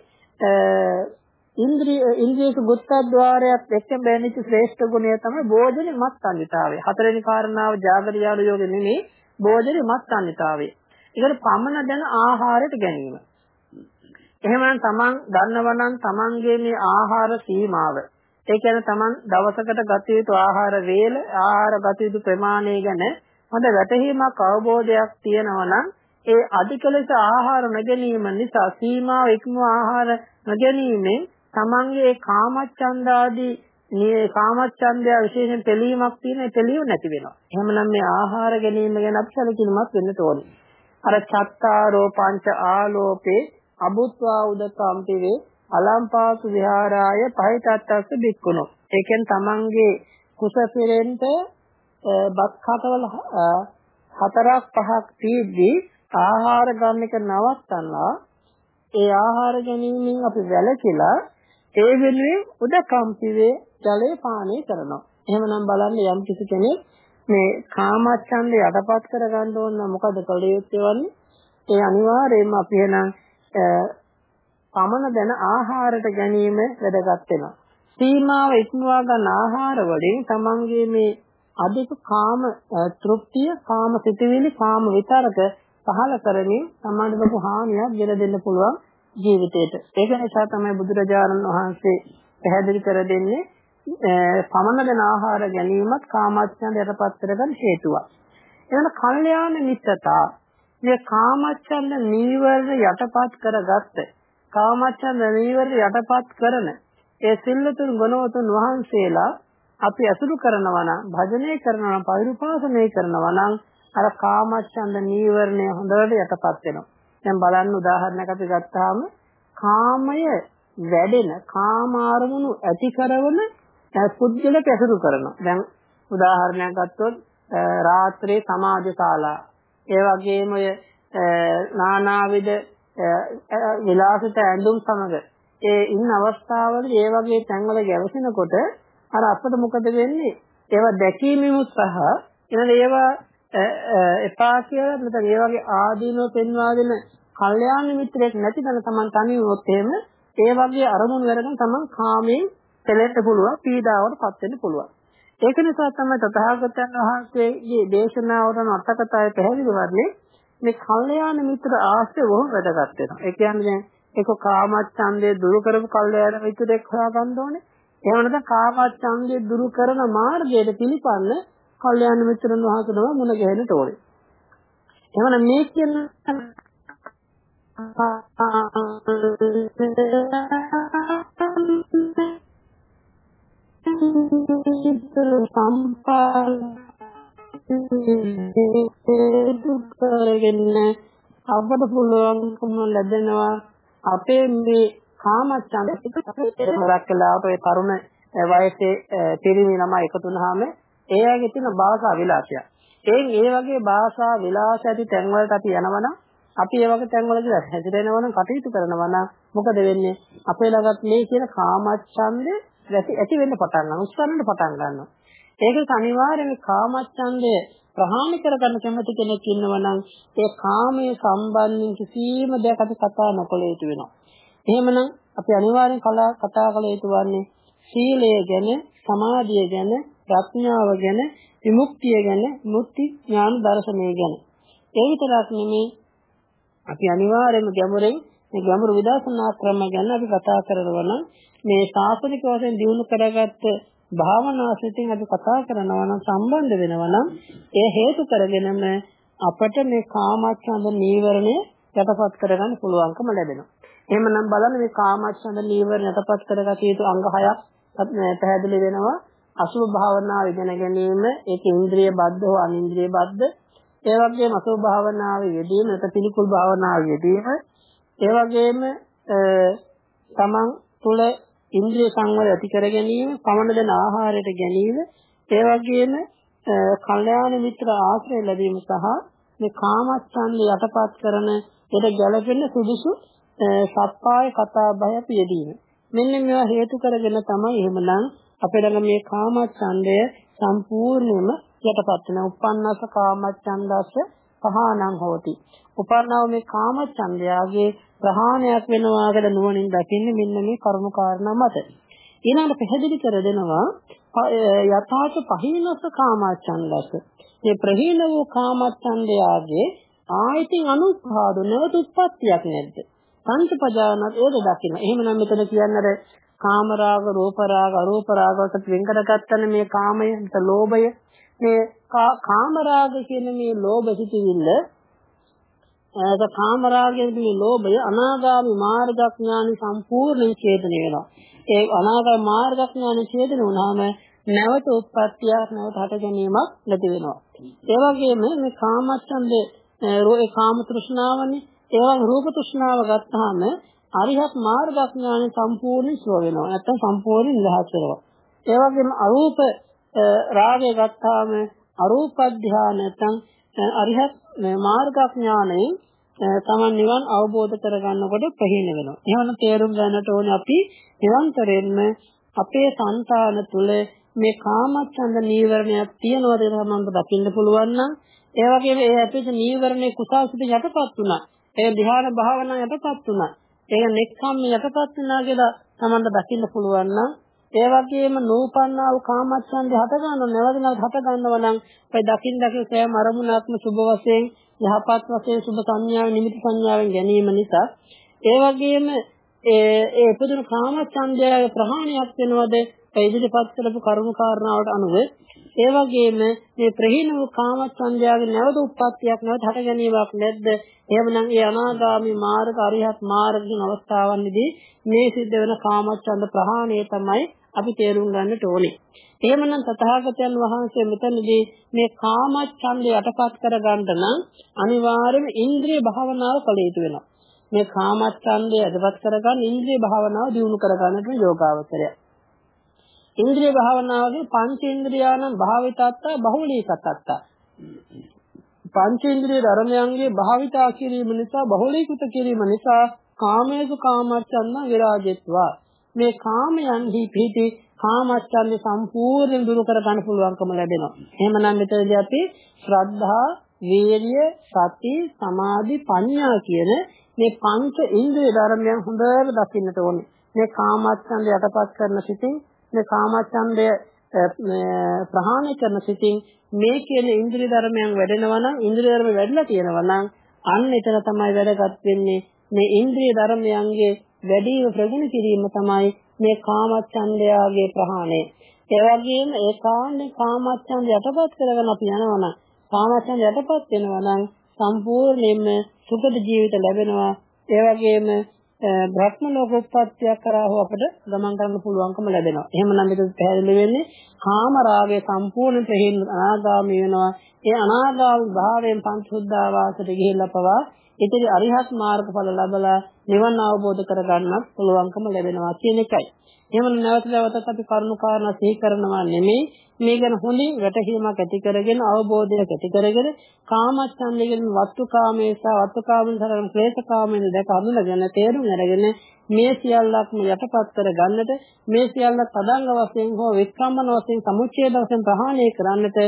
ඉන්ද්‍රිය ඉන්ද්‍රියක ගුත්තද්්වාරයත් එක්ක බැඳිච්ච ශ්‍රේෂ්ඨ ගුණය තමයි භෝජනේ මත්සන්විතාවය. හතරවෙනි කාරණාව ජාගරියාණු යෝගෙ නෙමෙයි භෝජනේ මත්සන්විතාවය. ඒකට පමණ දැන ආහාරයට ගැනීම. එහෙමනම් තමන් දන්නවනම් තමන්ගේ මේ ආහාර සීමාව. ඒ කියන්නේ තමන් දවසකට ගත යුතු ආහාර වේල, ආහාර ගත යුතු ප්‍රමාණය ගැන හොඳ වැටහීමක් අවබෝධයක් තියෙනවා නම් ඒ අධික ලෙස ආහාර නොගැනීම නිසා සීමාව ඉක්මව ආහාර නොගැනීමෙන් තමන්ගේ කාමච්ඡන්දාදී මේ කාමච්ඡන්දය විශේෂයෙන් පිළීමක් තියෙන ඒ පිළීම නැති වෙනවා. එහෙමනම් මේ ආහාර ගැනීම ගැන අපි සැලකිලිමත් වෙන්න ඕනේ. අර චත්තාරෝ පංච ආලෝපේ අබුත්වා උදකම්පිවේ අලම්පාසු විහාරාය පහිතත්තස්ස බික්කුණෝ. ඒ කියන්නේ තමන්ගේ කුස පෙරෙන්ට බත් කටවල හතරක් පහක් තියෙද්දී ආහාර ගන්න එක නවත්තනවා ඒ ආහාර ගැනීමෙන් අපි වැළකීලා ඒ වෙනුවෙන් උදකම්පිවේ ජලය පානය කරනවා. එහෙමනම් බලන්න යම් කිසි කෙනෙක් මේ කාමච්ඡන්දය යටපත් කරගන්න ඕන නම් මොකද කළ යුත්තේ වන්නේ? ඒ අනිවාර්යයෙන්ම අපි එනම් පමණ දැන ආහාරයට ගැනීම වැදගත් වෙනවා. සීමාව ඉක්මවා ගන්න ආහාර වලින් තමන්ගේ මේ අධික කාම තෘප්තිය, කාම සිතුවිලි, කාම විතරක පහල කරමින් තමන්ට ලොකු හානියක් ගෙන දෙන්න පුළුවන් ජීවිතේට. ඒක නිසා තමයි බුදුරජාණන් වහන්සේ පැහැදිලි කර දෙන්නේ පමණ දෙන ආහාර ගැනීමත් කාමච්ඡන්දයටපත් කරගන්න හේතුවක්. එවන කල්යාණ මිත්‍රතා මේ කාමච්ඡන්ද නීවරණ යටපත් කරගත්ත කාමච්ඡන්ද නීවරණ යටපත් කරන ඒ සිල්ලතුන් ගුණවතුන් වහන්සේලා අපි අසුරු කරනවා නම් භජනය කරනවා නම් පෛරුපාසනය කරනවා නම් අර කාමච්ඡන්ද නීවරණය හොඳට යටපත් වෙනවා. දැන් බලන්න උදාහරණයක් අපි ගත්තාම කාමය වැඩෙන කාම අරමුණු ඇති කරන පුද්ගලක ඇසුරු කරනවා. දැන් උදාහරණයක් ගත්තොත් රාත්‍රියේ සමාජ ශාලා ඒ වගේම ඔය නානාවිද විලාසිත ඇඳුම් සමග ඒ ඉන්න අවස්ථාවල ඒ වගේ තැන්වල ගැවසෙනකොට අර අපිට මොකද වෙන්නේ? ඒවා දැකීමේ උත්සාහ එනද ඒවා එපා කියලා නැත්නම් ඒ වගේ ආදීනව පෙන්වා දෙන කල්යාණ මිත්‍රයෙක් නැති තැන තමන් තනි වුණොත් එහෙම ඒ වගේ අරමුණු වලගෙන තමන් කාමයෙන් පෙළෙන්න පුළුවන් පීඩාවටපත් වෙන්න පුළුවන්. ඒක නිසා තමයි තථාගතයන් වහන්සේගේ දේශනාවට අටකතාවේ පැහැදිලි වන්නේ මේ කල්යාණ මිත්‍ර ආශ්‍රය බොහොම වැදගත් වෙනවා. ඒ කියන්නේ දැන් ඒක කාමච්ඡන්දේ දුරු කරපු කල්යාණ මිත්‍රෙක් හොයාගන්න ඕනේ. එහෙම නැත්නම් කාමච්ඡන්දේ දුරු කරන මාර්ගයට පිළිපන්න කල්යාණ මිත්‍රන් වහන්සේනම මුණ ගැහෙන්නට ඕනේ. එහෙනම් මේ කියන සම්පාල කරගෙන අපට පුළුවන්කම ලැබෙනවා අපේ මේ කාමච්ඡන්ද හොරක් කළාට ඒ තරුණ වයසේ පිරිමි ළමයි එකතු වුනහම ඒ අයගේ තියෙන භාෂා විලාසය. එයින් ඒ වගේ භාෂා විලාස ඇති තැන් වලට අපි යනවනම් අපි ඒ වගේ තැන් වල කියලා හැදිරෙනවනම් කටයුතු කරනවනම් මොකද වෙන්නේ? අපේ ළඟත් මේ කියන කාමච්ඡන්දේ ඇති වෙන්න පටන් ගන්නවා. උස්සන්න පටන් ගන්නවා. ඒකත් අනිවාර්යයෙන් කාමච්ඡන්දය ප්‍රහාණය කරගන්න කැමති කෙනෙක් ඉන්නවා නම් ඒ කාමයේ සම්බන්ධයෙන් කිසිම දෙයක් අපි කතා නොකළ යුතු වෙනවා. එහෙමනම් අපි අනිවාර්යෙන් කතා කළ යුතු වන්නේ සීලය ගැන, සමාධිය ගැන, ප්‍රඥාව ගැන, විමුක්තිය ගැන, මුක්ති ඥාන දර්ශනය ගැන. ඒ විතරක් නෙමෙයි අපි අනිවාර්යයෙන්ම ගැඹුරෙන් මේ ගැඹුරු විදර්ශනා ක්‍රම ගැන අපි කතා කරනවා නම් මේ ශාසනික වශයෙන් දිනු කරගත්ත භාවනා සිතින් අපි කතා කරනවා නම් සම්බන්ධ වෙනවා නම් ඒ හේතු කරගෙනම අපට මේ කාමච්ඡන්ද නීවරණය යටපත් කරගන්න පුළුවන්කම ලැබෙනවා. එහෙමනම් බලන්න මේ කාමච්ඡන්ද නීවරණ යටපත් කරගත යුතු අංග හයක් පැහැදිලි වෙනවා. අසුභ භාවනාව ඉගෙන ගැනීම ඒක ඉන්ද්‍රිය බද්ධ හෝ අනින්ද්‍රිය බද්ධ. ඒ වගේම අසුභ භාවනාව යෙදීම නැත්නම් පිළිකුල් භාවනාව යෙදීම. ඒ වගේම තමන් තුළ ඉන්ද්‍රිය සංවරය ඇති කර ගැනීම, පමණ දෙන ආහාරයට ගැනීම, ඒ වගේම කල්යාණ මිත්‍ර ආශ්‍රය ලැබීම සහ මේ කාමච්ඡන්ද යටපත් කරන එද ගැළපෙන සුදුසු සප්පාය කතා බය පියදීම. මෙන්න මේවා හේතු කරගෙන තමයි එහෙමනම් අපේ ළඟ මේ කාමච්ඡන්දය සම්පූර්ණයෙන්ම යටපත් වෙන උපන්නස කාමච්ඡන්දස්ස පහානං හෝති. උපන්නව මේ කාමච්ඡන්දයාගේ ප්‍රහාණයක් වෙනවා කියලා නුවණින් දකින්නේ මෙන්න මේ කරුණු කාරණා මත. ඊළඟට පැහැදිලි කර දෙනවා යථාච පහිනස කාමච්ඡන්දස. මේ ප්‍රහීන වූ කාමච්ඡන්දයාගේ ආයතින් අනුපාදු නැවත උත්පත්තියක් නැද්ද? පංචපජානත් ඒද දකින්න. එහෙමනම් මෙතන කියන්නේ කාමරාග, රූපරාග, අරූපරාග වලට වෙන් කරගත්තන මේ කාමය, ලෝභය, මේ කාමරාග කියන මේ ලෝභ සිටිවිල්ල ඒක කාමරාගයෙන් මේ ලෝභය අනාගාමි මාර්ගඥානි සම්පූර්ණයෙන් ඡේදනය වෙනවා. ඒ අනාගාමි මාර්ගඥානි ඡේදන වුණාම නැවත උත්පත්තියක් නැවත හට ගැනීමක් නැති වෙනවා. ඒ වගේම මේ කාමච්ඡන්දේ ඒ කාම තෘෂ්ණාවනේ ඒ වගේ රූප තෘෂ්ණාව ගත්තාම අරිහත් මාර්ගඥානි සම්පූර්ණ සුව වෙනවා. නැත්තම් සම්පූර්ණ නිදහස් වෙනවා. ඒ වගේම අරූප රාගය ගත්තාම අරූප ධානය නැත්තම් අරිහත් මාර්ගඥානයෙන් තමන් නිවන් අවබෝධ කරගන්නකොට ප්‍රහීන වෙනවා. එහෙනම් තේරුම් ගන්නට ඕනේ අපි නිරන්තරයෙන්ම අපේ సంతාන තුල මේ කාමච්ඡන්ද නීවරණයක් තියනවාද කියලා මම දකින්න පුළුවන් නම් ඒ වගේම ඒ ඇතුළත නීවරණේ කුසල්සිත යටපත් වුණා. ඒ ධ්‍යාන භාවනා යටපත් වුණා. ඒක නෙක්ඛම් යටපත් වුණා කියලා තමන්ට දකින්න පුළුවන් නම් ඒ වගේම නූපන්නා වූ කාමච්ඡන්දය හට ගන්නව නැවත නැවත හට ගන්නව නම් ඒ දකින් දකින් සෑම අරමුණක්ම සුබ වශයෙන් යහපත් වශයෙන් සුබ සංඥාවෙන් නිමිති සංඥාවෙන් ගැනීම නිසා ඒ වගේම ඒ ඒ උපදින කාමච්ඡන්දය ප්‍රහාණයක් වෙනවද? ඒ ඉදිරිපත් කරපු කරුණු කාරණාවට අනුව ඒ වගේම මේ ප්‍රහීන වූ කාමච්ඡන්දයගේ නැවත උත්පත්තියක් නැවත හට ගැනීමක් නැද්ද එහෙමනම් ඒ අනාගාමී මාර්ග අරිහත් මාර්ගින් අවස්ථාවන්දී මේ සිද්ධ වෙන කාමච්ඡන්ද ප්‍රහාණය තමයි අපි තේරුම් ගන්නට ඕනේ. එහෙමනම් තථාගතයන් වහන්සේ මෙතනදී මේ කාමච්ඡන්දය යටපත් කරගන්න නම් අනිවාර්යයෙන්ම ඉන්ද්‍රිය භාවනාව කළ යුතු වෙනවා. මේ කාමච්ඡන්දය යටපත් කරගන්න ඉන්ද්‍රිය භාවනාව දියුණු කරගන්නට යෝගාවචරය. ඉන්ද්‍රිය භාවනාවගේ පංචේන්ද්‍රියානම් භාවිතත්ත බහුලීකතත්ත. පංචේන්ද්‍රිය ධර්මයන්ගේ භාවිතා කිරීම නිසා බහුලීකృత කිරීම නිසා කාමයේසු කාමච්ඡන්ද විරාජෙත්වා මේ කාමයන්හි පිහිටි කාමච්ඡන්දේ සම්පූර්ණයෙන් දුරු කර ගන්න පුළුවන්කම ලැබෙනවා. එහෙමනම් මෙතනදී අපි ශ්‍රද්ධා, වීර්ය, සති, සමාධි, ප්‍රඥා කියන මේ පංච ඉන්ද්‍රිය ධර්මයන් හොඳට දකින්නට ඕනේ. මේ කාමච්ඡන්දය යටපත් කරන සිතින් මේ කාමච්ඡන්දය ප්‍රහාණය කරන සිතින් මේ කියන ඉන්ද්‍රිය ධර්මයන් වැඩෙනවා නම් ඉන්ද්‍රිය ධර්ම වැඩිලා තියෙනවා නම් අන්න එතන තමයි වැඩගත් වෙන්නේ මේ ඉන්ද්‍රිය ධර්මයන්ගේ වැඩිම ප්‍රගුණ කිරීම තමයි මේ කාමච්ඡන්දයාගේ ප්‍රහාණය. ඒ වගේම ඒකාන්ත කාමච්ඡන්ද යටපත් කරගෙන අපි යනවනම් කාමච්ඡන්ද යටපත් වෙනවා නම් සම්පූර්ණයෙන්ම සුඛද ජීවිත ලැබෙනවා. ඒ වගේම බ්‍රහ්ම ලෝක උත්පත්තියක් කරා හෝ අපිට ගමන් කරන්න පුළුවන්කම ලැබෙනවා. එහෙමනම් මේක පැහැදිලි වෙන්නේ කාම රාගය සම්පූර්ණ ප්‍රහීන අනාගාමී වෙනවා. ඒ අනාගාමී භාවයෙන් පංචුද්ධාවාසයට ගිහිල්ලා පවා ඉතින් අරිහත් මාර්ගඵල ලැබලා නිවන් අවබෝධ කරගන්නත් පුළුවන්කම ලැබෙනවා කියන එකයි. එහෙම නැවත නැවතත් අපි කරුණු කාරණා සිහි කරනවා නෙමෙයි මේ ගැන හොඳින් වැටහීමක් ඇති කරගෙන අවබෝධයක් ඇති කරගෙන කාමච්ඡන්දයෙන් වස්තුකාමයේ සහ වස්තුකාමෙන් සරණ ක්ලේශකාමෙන් දැක හඳුනගෙන තේරුම් අරගෙන මේ සියල්ලක්ම යටපත් කර ගන්නට මේ සියල්ල තදංග වශයෙන් හෝ වික්‍රමන වශයෙන් සමුච්ඡේද වශයෙන් ප්‍රහාණය කරන්නට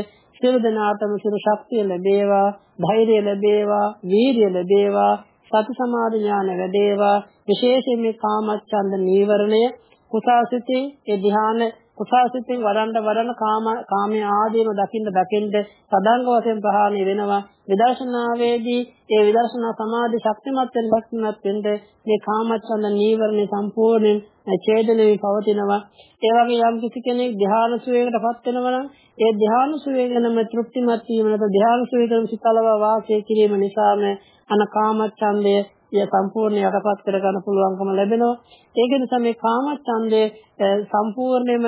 සියලු දෙනාටම සියලු ශක්තිය ලැබේවා, ධෛර්යය ලැබේවා, වීරිය ලැබේවා, සති සමාධි ඥාන වැඩේවා. විශේෂයෙන් මේ කාමච්ඡන්ද නීවරණය කුසාසිතින් ඒ ධ්‍යාන කුසාසිතින් වඩන්න වඩන කාම කාමයේ ආදීන දකින්න දකින්න සදාංග වශයෙන් ප්‍රහාණය වෙනවා. විදර්ශනාවේදී ඒ විදර්ශනා සමාධි ශක්තිමත් වෙන බක්මත් වෙන්න මේ කාමච්ඡන්ද නීවරණේ සම්පූර්ණයෙන් ඡේදනයේ පවතිනවා. ඒ වගේ යම් කිසි කෙනෙක් ධ්‍යාන සුවයකටපත් වෙනවා නම් ඒ ධ්‍යාන සුවේගනම තෘප්තිමත් වීම නැත ධ්‍යාන සුවේගනම සිතලව වාසය කිරීම නිසාම අන කාමච්ඡන්දය ය සම්පූර්ණ යටපත් කර ගන්න පුළුවන්කම ලැබෙනවා. ඒක නිසා මේ කාමච්ඡන්දය සම්පූර්ණයෙන්ම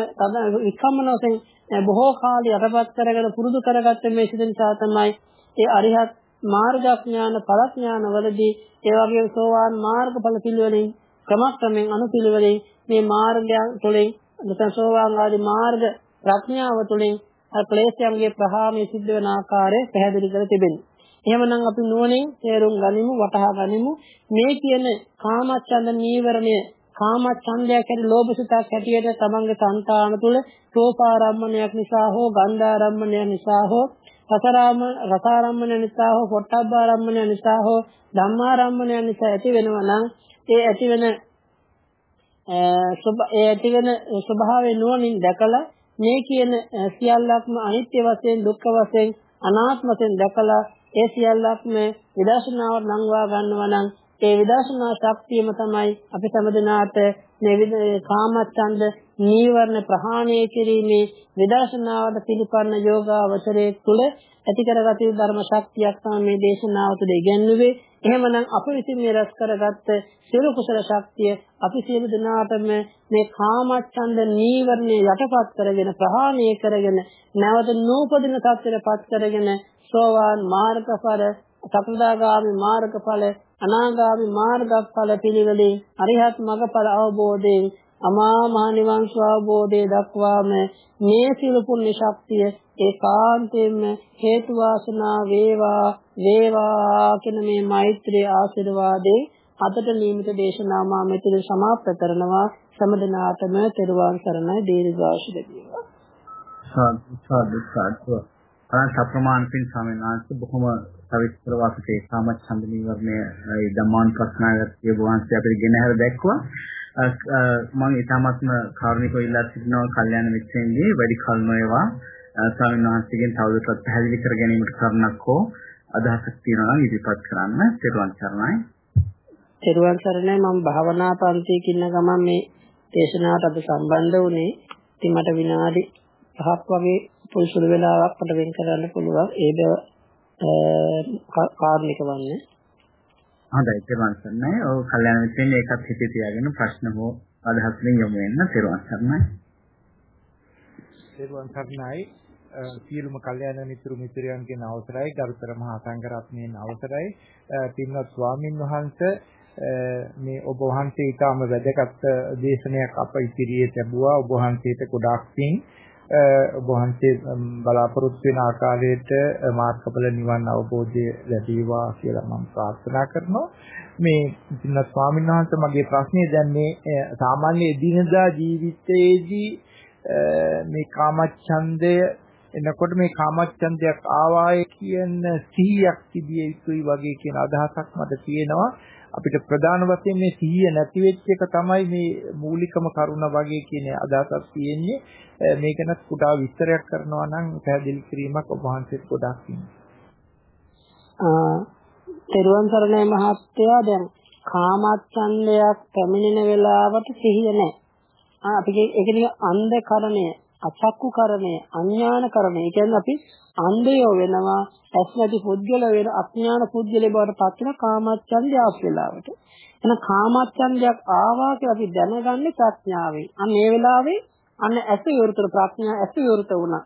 විකම්මන වශයෙන් බොහෝ කාලය යටපත් කරගෙන පුරුදු කරගත්ත මේ සිත නිසා තමයි ඒ අරිහත් මාර්ගඥාන පරඥාන වලදී ඒ වගේම සෝවාන් මාර්ගඵල පිළිවෙලින් ක්‍රමක්‍රමෙන් අනුපිළිවෙලින් මේ මාර්ගයන් තුළින් නැත්නම් සෝවාන් ආදී මාර්ග ප්‍රඥාව තුළින් ක්ලේශයන්ගේ ප්‍රහාණය සිද්ධ වෙන ආකාරය පැහැදිලි කර තිබෙනවා. එහෙමනම් අපි නුවණින් තේරුම් ගනිමු වටහා ගනිමු. මේ කියන කාමච්ඡන්ද නීවරණය කාමච්ඡන්දය කියන්නේ ලෝභ සිතක් හැටියට තමන්ගේ సంతාන තුළ රූපාරම්මණයක් නිසා හෝ ගන්ධාරම්මණයක් නිසා හෝ රසාරම්ම රසාරම්මණය නිසා හෝ පොට්ටබ්බාරම්මණය නිසා හෝ ධම්මාරම්මණය නිසා ඇති වෙනවා නම් ඒ ඇති වෙන ඒ ඇති වෙන ස්වභාවය නුවණින් දැකලා මේ කියන සියල්ලක්ම අනිත්‍ය වශයෙන් දුක්ඛ වශයෙන් අනාත්ම වශයෙන් දැකලා ඒ සියල්ලක්ම විදර්ශනාවට නංවා ගන්නවා නම් ඒ විදර්ශනා ශක්තියම තමයි අපි සමදනාට මේ කාමච්ඡන්ද නීවරණ ප්‍රහාණය කිරීමේ විදර්ශනාවට පිළිපන්න යෝගාවචරයේ තුල ඇති කරගත යුතු ධර්ම ශක්තියක් තමයි මේ දේශනාව තුළ ඉගැන්වුවේ. එහෙමනම් අප විසින් මේ රැස් කරගත්ත සියලු කුසල ශක්තිය අපි සියලු දෙනාටම මේ කාමච්ඡන්ද නීවරණය යටපත් කරගෙන ප්‍රහාණය කරගෙන නැවත නූපදින තත්ත්වයටපත් කරගෙන සෝවාන් මාර්ගඵල සකෘදාගාමි මාර්ගඵල අනාගාමි මාර්ගඵල පිළිවෙලින් අරිහත් මගඵල අවබෝධයෙන් අමා මහ නිවන් ස්වභෝධය දක්වාම මේ සියලු පුණ්‍ය ශක්තිය ඒකාන්තයෙන්ම හේතු වාසනා වේවා වේවා කියන මේ මෛත්‍රී ආශිර්වාදේ අදට නියමිත දේශනාව මා මෙතන සමාප්ත කරනවා. සමදනාතම තෙරුවන් සරණයි. දීර්ඝාෂ දෙවියෝ. සාදු සාදු සාදු. අනන්ත අප්‍රමාණ පින් ස්වාමීන් වහන්සේ බොහොම සවිස්තර වාසකේ සාමච්ඡන්ද නිවර්ණය ධම්මාන් ප්‍රශ්නාගතය වහන්සේ අපිට ගෙනහැර දැක්වුවා මම ඊටාත්ම කාරුණිකව ඉල්ලා සිටිනවා කල්යාණ මිත්‍රයන්ගේ වැඩි කල් නොයවා ස්වාමීන් වහන්සේගෙන් තවදුරටත් පැහැදිලි කර ගැනීමට කරුණක් හෝ අදහසක් තියෙනවා නම් ඉදිරිපත් කරන්න. ත්වන් සරණයි. තෙරුවන් සරණයි මම භාවනා පන්තියක ඉන්න ගමන් මේ දේශනාවට අද සම්බන්ධ වුණේ. ඉතින් මට විනාඩි 5ක් වගේ පුරුසුළු වෙලාවක් මට වෙන් කරන්න පුළුවන්. ඒ බව කාරණික වන්නේ. හොඳයි තෙරුවන් සරණයි. ඔව් කල්යනා මිත්‍රයන් ඒකත් හිතේ තියාගෙන ප්‍රශ්න හෝ අදහස් වලින් යොමු වෙන්න තෙරුවන් සරණයි. තෙරුවන් සරණයි. සියලුම කල්යාණ මිත්‍රු මිත්‍රයන්ගෙන් අවසරයි ගරුතර මහා සංඝරත්නයන් අවසරයි පින්වත් ස්වාමින් වහන්සේ මේ ඔබ වහන්සේ ඊටම වැදගත් දේශනයක් අප ඉදිරියේ ලැබුවා ඔබ වහන්සේට ගොඩාක් පිං ඔබ වහන්සේ බලාපොරොත්තු වෙන ආකාරයට මාර්ගඵල නිවන් අවබෝධය ලැබීවා කියලා මම ප්‍රාර්ථනා කරනවා. මේ පින්වත් ස්වාමීන් වහන්සේ මගේ ප්‍රශ්නේ දැන් මේ සාමාන්‍ය එදිනදා ජීවිතයේදී මේ කාමච්ඡන්දය එනකොට මේ කාමච්ඡන්දයක් ආවාය කියන සිහියක් තිබිය යුතුයි වගේ කියන අදහසක් මට තියෙනවා. අපිට ප්‍රධාන වශයෙන් මේ සිහිය නැති වෙච්ච එක තමයි මේ මූලිකම කරුණ වගේ කියන අදහසක් තියෙන්නේ. මේක නත් කුඩා විස්තරයක් කරනවා නම් පැහැදිලි කිරීමක් ඔබ වහන්සේට ගොඩක් තියෙනවා. තෙරුවන් සරණයි මහත්තයා. දැන් කාමච්ඡන්දයක් පැමිණෙන වෙලාවට සිහිය නැහැ. අපි ඒක නිකන් අන්ධකරණය අචක්කු කරණය අඥාන කරණය කියන්නේ අපි අන්ධයෝ වෙනවා ඇස් නැති පුද්ගල වෙන අඥාන පුද්ගලෙ බවට පත් වෙන කාමච්ඡන්දය ආස් වෙලාවට. එන කාමච්ඡන්දයක් ආවා කියලා අපි දැනගන්නේ ප්‍රඥාවෙන්. අන්න ඒ වෙලාවේ අන්න ඇස විවෘත ප්‍රඥා ඇස විවෘත වුණා.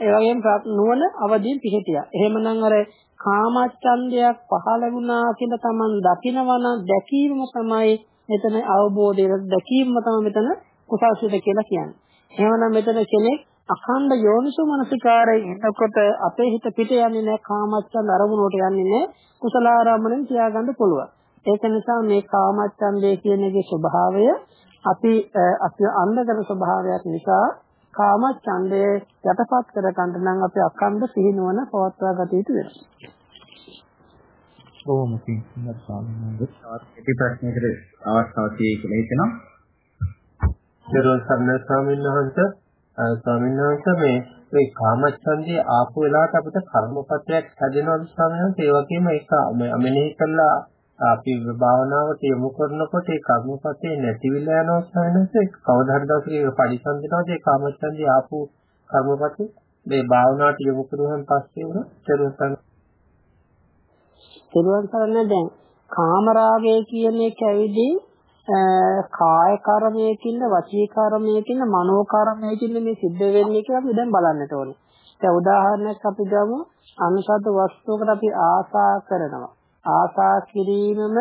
ඒ වගේම නුවණ අවදීන් පිහිටියා. එහෙමනම් අර කාමච්ඡන්දයක් පහළ වුණා කියලා Taman දකිනවා නම් දැකීම තමයි මෙතන අවබෝධය දැකීම තමයි මෙතන කුසල්සිත කියලා කියන්නේ. එහෙමනම් මෙතන කෙනෙක් අඛණ්ඩ යෝනිසෝ මනසිකාරයෙන් එනකොට අපේ හිත පිට යන්නේ නැහැ කාමච්ඡන්ද අරමුණට යන්නේ නැහැ කුසල ආරම්භණයෙන් තියාගන්න පුළුවන්. ඒක නිසා මේ කාමච්ඡන්දය කියන එකේ ස්වභාවය අපි අපි අන්ධකර ස්වභාවයක් නිසා කාමච්ඡන්දය යටපත් කර ගන්න නම් අපි අඛණ්ඩ සිහිනුවන පවත්වා ගත යුතු වෙනවා. බොහොම පිං ස්වාමීන් වහන්සේ. ඉති ප්‍රශ්නයකට අවස්ථාවක් හිතනවා. දරුවන් සම්මත ස්වාමීන් වහන්සේ ස්වාමීන් වහන්සේ මේ මේ කාමච්ඡන්දේ ආපු වෙලාවට අපිට කර්මපත්‍රයක් හැදෙනවා ස්වාමීන් වහන්සේ. ඒ වගේම ඒක මෙනෙහි කළා. අපි භාවනාවට යොමු කරනකොට ඒ කර්මපත්‍රේ නැතිවිලා යනවා ස්වාමීන් වහන්සේ. කවදා හරි දවසක ඒක පරිසම්පදනවාද ඒ කාමච්ඡන්දේ ආපු කර්මපත්‍රේ මේ භාවනාවට යොමු කරුවන් පස්සේ වුණා දරුවන් සම්මත දැන් කාමරාගය කියන එක ඇවිදී කාය කර්මයකින්ද වචී කර්මයකින්ද මනෝ කර්මයකින්ද මේ සිද්ධ වෙන්නේ කියලා අපි දැන් බලන්නට ඕනේ. දැන් උදාහරණයක් අපි ගමු අනුසද්ද වස්තුවකට අපි ආසා කරනවා. ආසා කිරීමම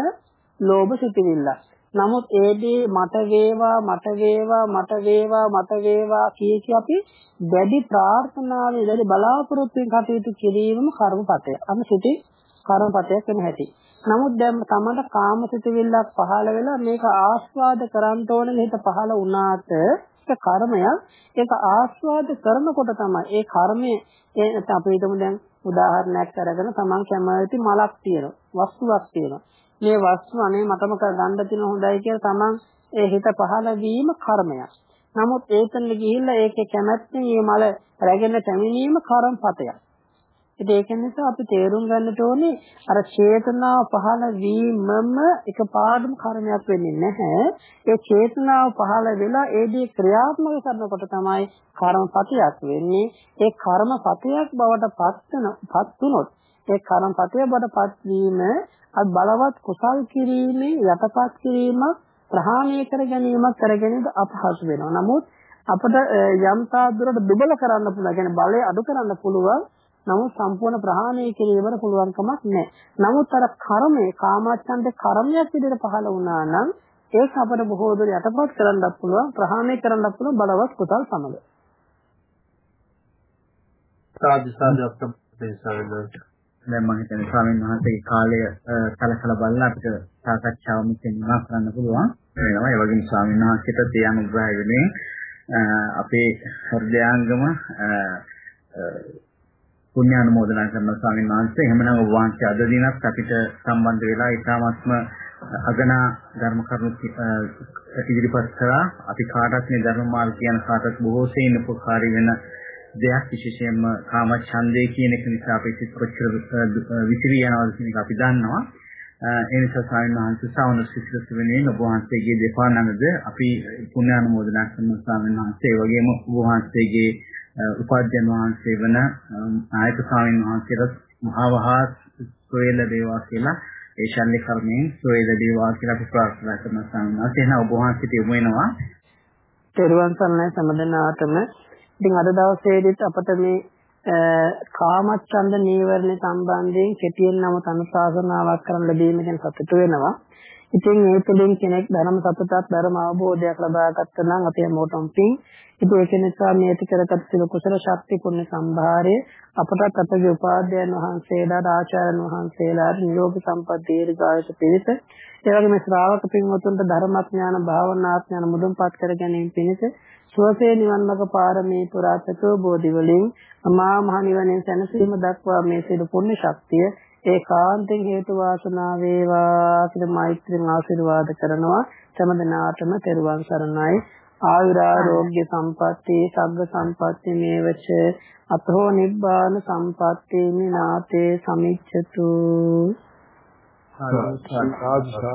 ලෝභ සිතිවිල්ල. නමුත් ඒ දේ මට වේවා මට වේවා මට වේවා මට වේවා කිය කී අපි වැඩි ප්‍රාර්ථනාවෙන් වැඩි බලාපොරොත්තුෙන් කටයුතු කිරීමම කර්මපතය. අන්න සිටි කර්මපතයක් වෙන හැටි. නමුත් දැන් තමන්ට කාමසිතවිල්ලක් පහළ වෙලා මේක ආස්වාද කරන්න ඕනේ හිත පහළ වුණාට ඒක කර්මයක්. ඒක ආස්වාද කරනකොට තමයි ඒ කර්මය අපි හිතමු දැන් උදාහරණයක් අරගෙන තමන් කැමති මලක් තියෙනවා වස්තුවක් තියෙනවා. මේ වස්තුව අනේ මටම ගන්න තියෙන හොඳයි කියලා තමන් ඒ හිත පහළ වීම කර්මයක්. නමුත් ඒතන ගිහිල්ලා ඒකේ කැමැත්තෙන් මේ මල රැගෙන පැමිණීම කර්මපතයක්. ඉතින් ඒක නිසා අපි තේරුම් ගන්නට ඕනේ අර චේතනාව පහළ වීමම එකපාරටම කර්මයක් වෙන්නේ නැහැ. ඒ චේතනාව පහළ වෙලා ඒදී ක්‍රියාත්මක කරනකොට තමයි කර්මපතයක් වෙන්නේ. ඒ කර්මපතයක් බවට පත් වෙනපත් ඒ කර්මපතය බවට පත් වීම බලවත් කුසල් කිරීමේ යටපත් කිරීමක් ප්‍රහාණය කර ගැනීමක් කරගෙන අපහසු වෙනවා. නමුත් අපිට යම් තාක් දුරට දුබල කරන්න පුළුවන්. කියන්නේ බලය අඩු කරන්න පුළුවන්. නමුත් සම්පූර්ණ ප්‍රහාණය කිරීමට පුළුවන් කමක් නැහැ. නමුත් අර කර්මය කාමාචන්ද කර්මයක් විදිහට පහළ වුණා නම් ඒක අපිට බොහෝ දුර යටපත් කරන්නත් පුළුවන් ප්‍රහාණය කරන්නත් පුළුවන් බලවත් කුසල් සමග. සාදු සාදු අපේ දැන් මම හිතන්නේ ස්වාමීන් වහන්සේගේ කාලය සලකලා බලලා අපිට සාකච්ඡාව මෙතන නිමා කරන්න පුළුවන් වෙනවා. ඒ වගේම ස්වාමීන් වහන්සේට ඒ අනුග්‍රහය වෙනුවෙන් අපේ හෘදයාංගම පුණ්‍යානුමෝදනා කරන ස්වාමීන් වහන්සේ. එහෙමනම් ඔබ වහන්සේ අද දිනත් අපිට සම්බන්ධ වෙලා ඉතාමත්ම අගනා ධර්ම කරුණු ඉදිරිපත් කරා අපි කාටත් මේ ධර්ම මාර්ග කියන කාටත් බොහෝ සෙයින් උපකාරී වෙන දෙයක්. විශේෂයෙන්ම කාම ඡන්දේ කියන එක නිසා අපේ සිත් කොච්චර විසිරී යනවද කියන එක අපි දන්නවා. ඒ නිසා ස්වාමීන් වහන්සේ සාවන සිසිලස වෙනුවෙන් ඔබ වහන්සේගේ දෙපා නමද අපි පුණ්‍ය අනුමෝදනා කරන ස්වාමීන් වහන්සේ. ඒ වගේම ඔබ වහන්සේගේ උපාධ්‍යයන් වහන්සේ වන ආයත ස්වාමීන් වහන්සේට මහා වහා සොයල දේවා කියලා ඒ ශල්්‍ය කර්මයෙන් සොයල දේවා කියලා අපි ප්‍රාර්ථනා කරන ස්වාමීන් වහන්සේ එහෙනම් ඔබ වහන්සේට යොමු වෙනවා. තෙරුවන් සරණයි සම්බන්ධනාටම ඉතින් අද දවසේදීත් අපට මේ කාමච්ඡන්ද නීවරණ සම්බන්ධයෙන් කෙටියෙන් නම අනුශාසනාවක් කරන්න ලැබීම ගැන සතුටු වෙනවා. ඉතින් මේ තුළින් කෙනෙක් ධර්ම සතුටක් ධර්ම අවබෝධයක් ලබා ගත්තා නම් අපි හැමෝටම පිං. ඉතින් ඒක නිසා මේ ඇති කරගත් සියලු කුසල ශක්ති පුණ්‍ය සම්භාරය අපටත් අපගේ උපාධ්‍යයන් වහන්සේලාට ආචාර්යන් වහන්සේලාට නිරෝගී සම්පත් දීර්ඝායස පිණිස ඒ වගේම ශ්‍රාවක පින්වතුන්ට ධර්මඥාන භාවනාඥාන මුදුන්පත් කර ගැනීම පිණිස සුවසේ නිවන් මඟ පාරමී පුරාතකෝ බෝධි වලින් අමා මහ නිවනේ සැනසීම දක්වා මේ සියලු පුණ්‍ය ශක්තිය ඒකාන්තයෙන් හේතු වාසනා වේවා කියලා මෛත්‍රියෙන් ආශිර්වාද කරනවා. තම දිනාටම තෙරුවන් සරණයි. ආයුරාෝග්‍ය සම්පatti සග්ග සම්පatti මේවච. අතෝ නිබ්බාන සම්පatti මිනාතේ සමිච්ඡතු. සාදු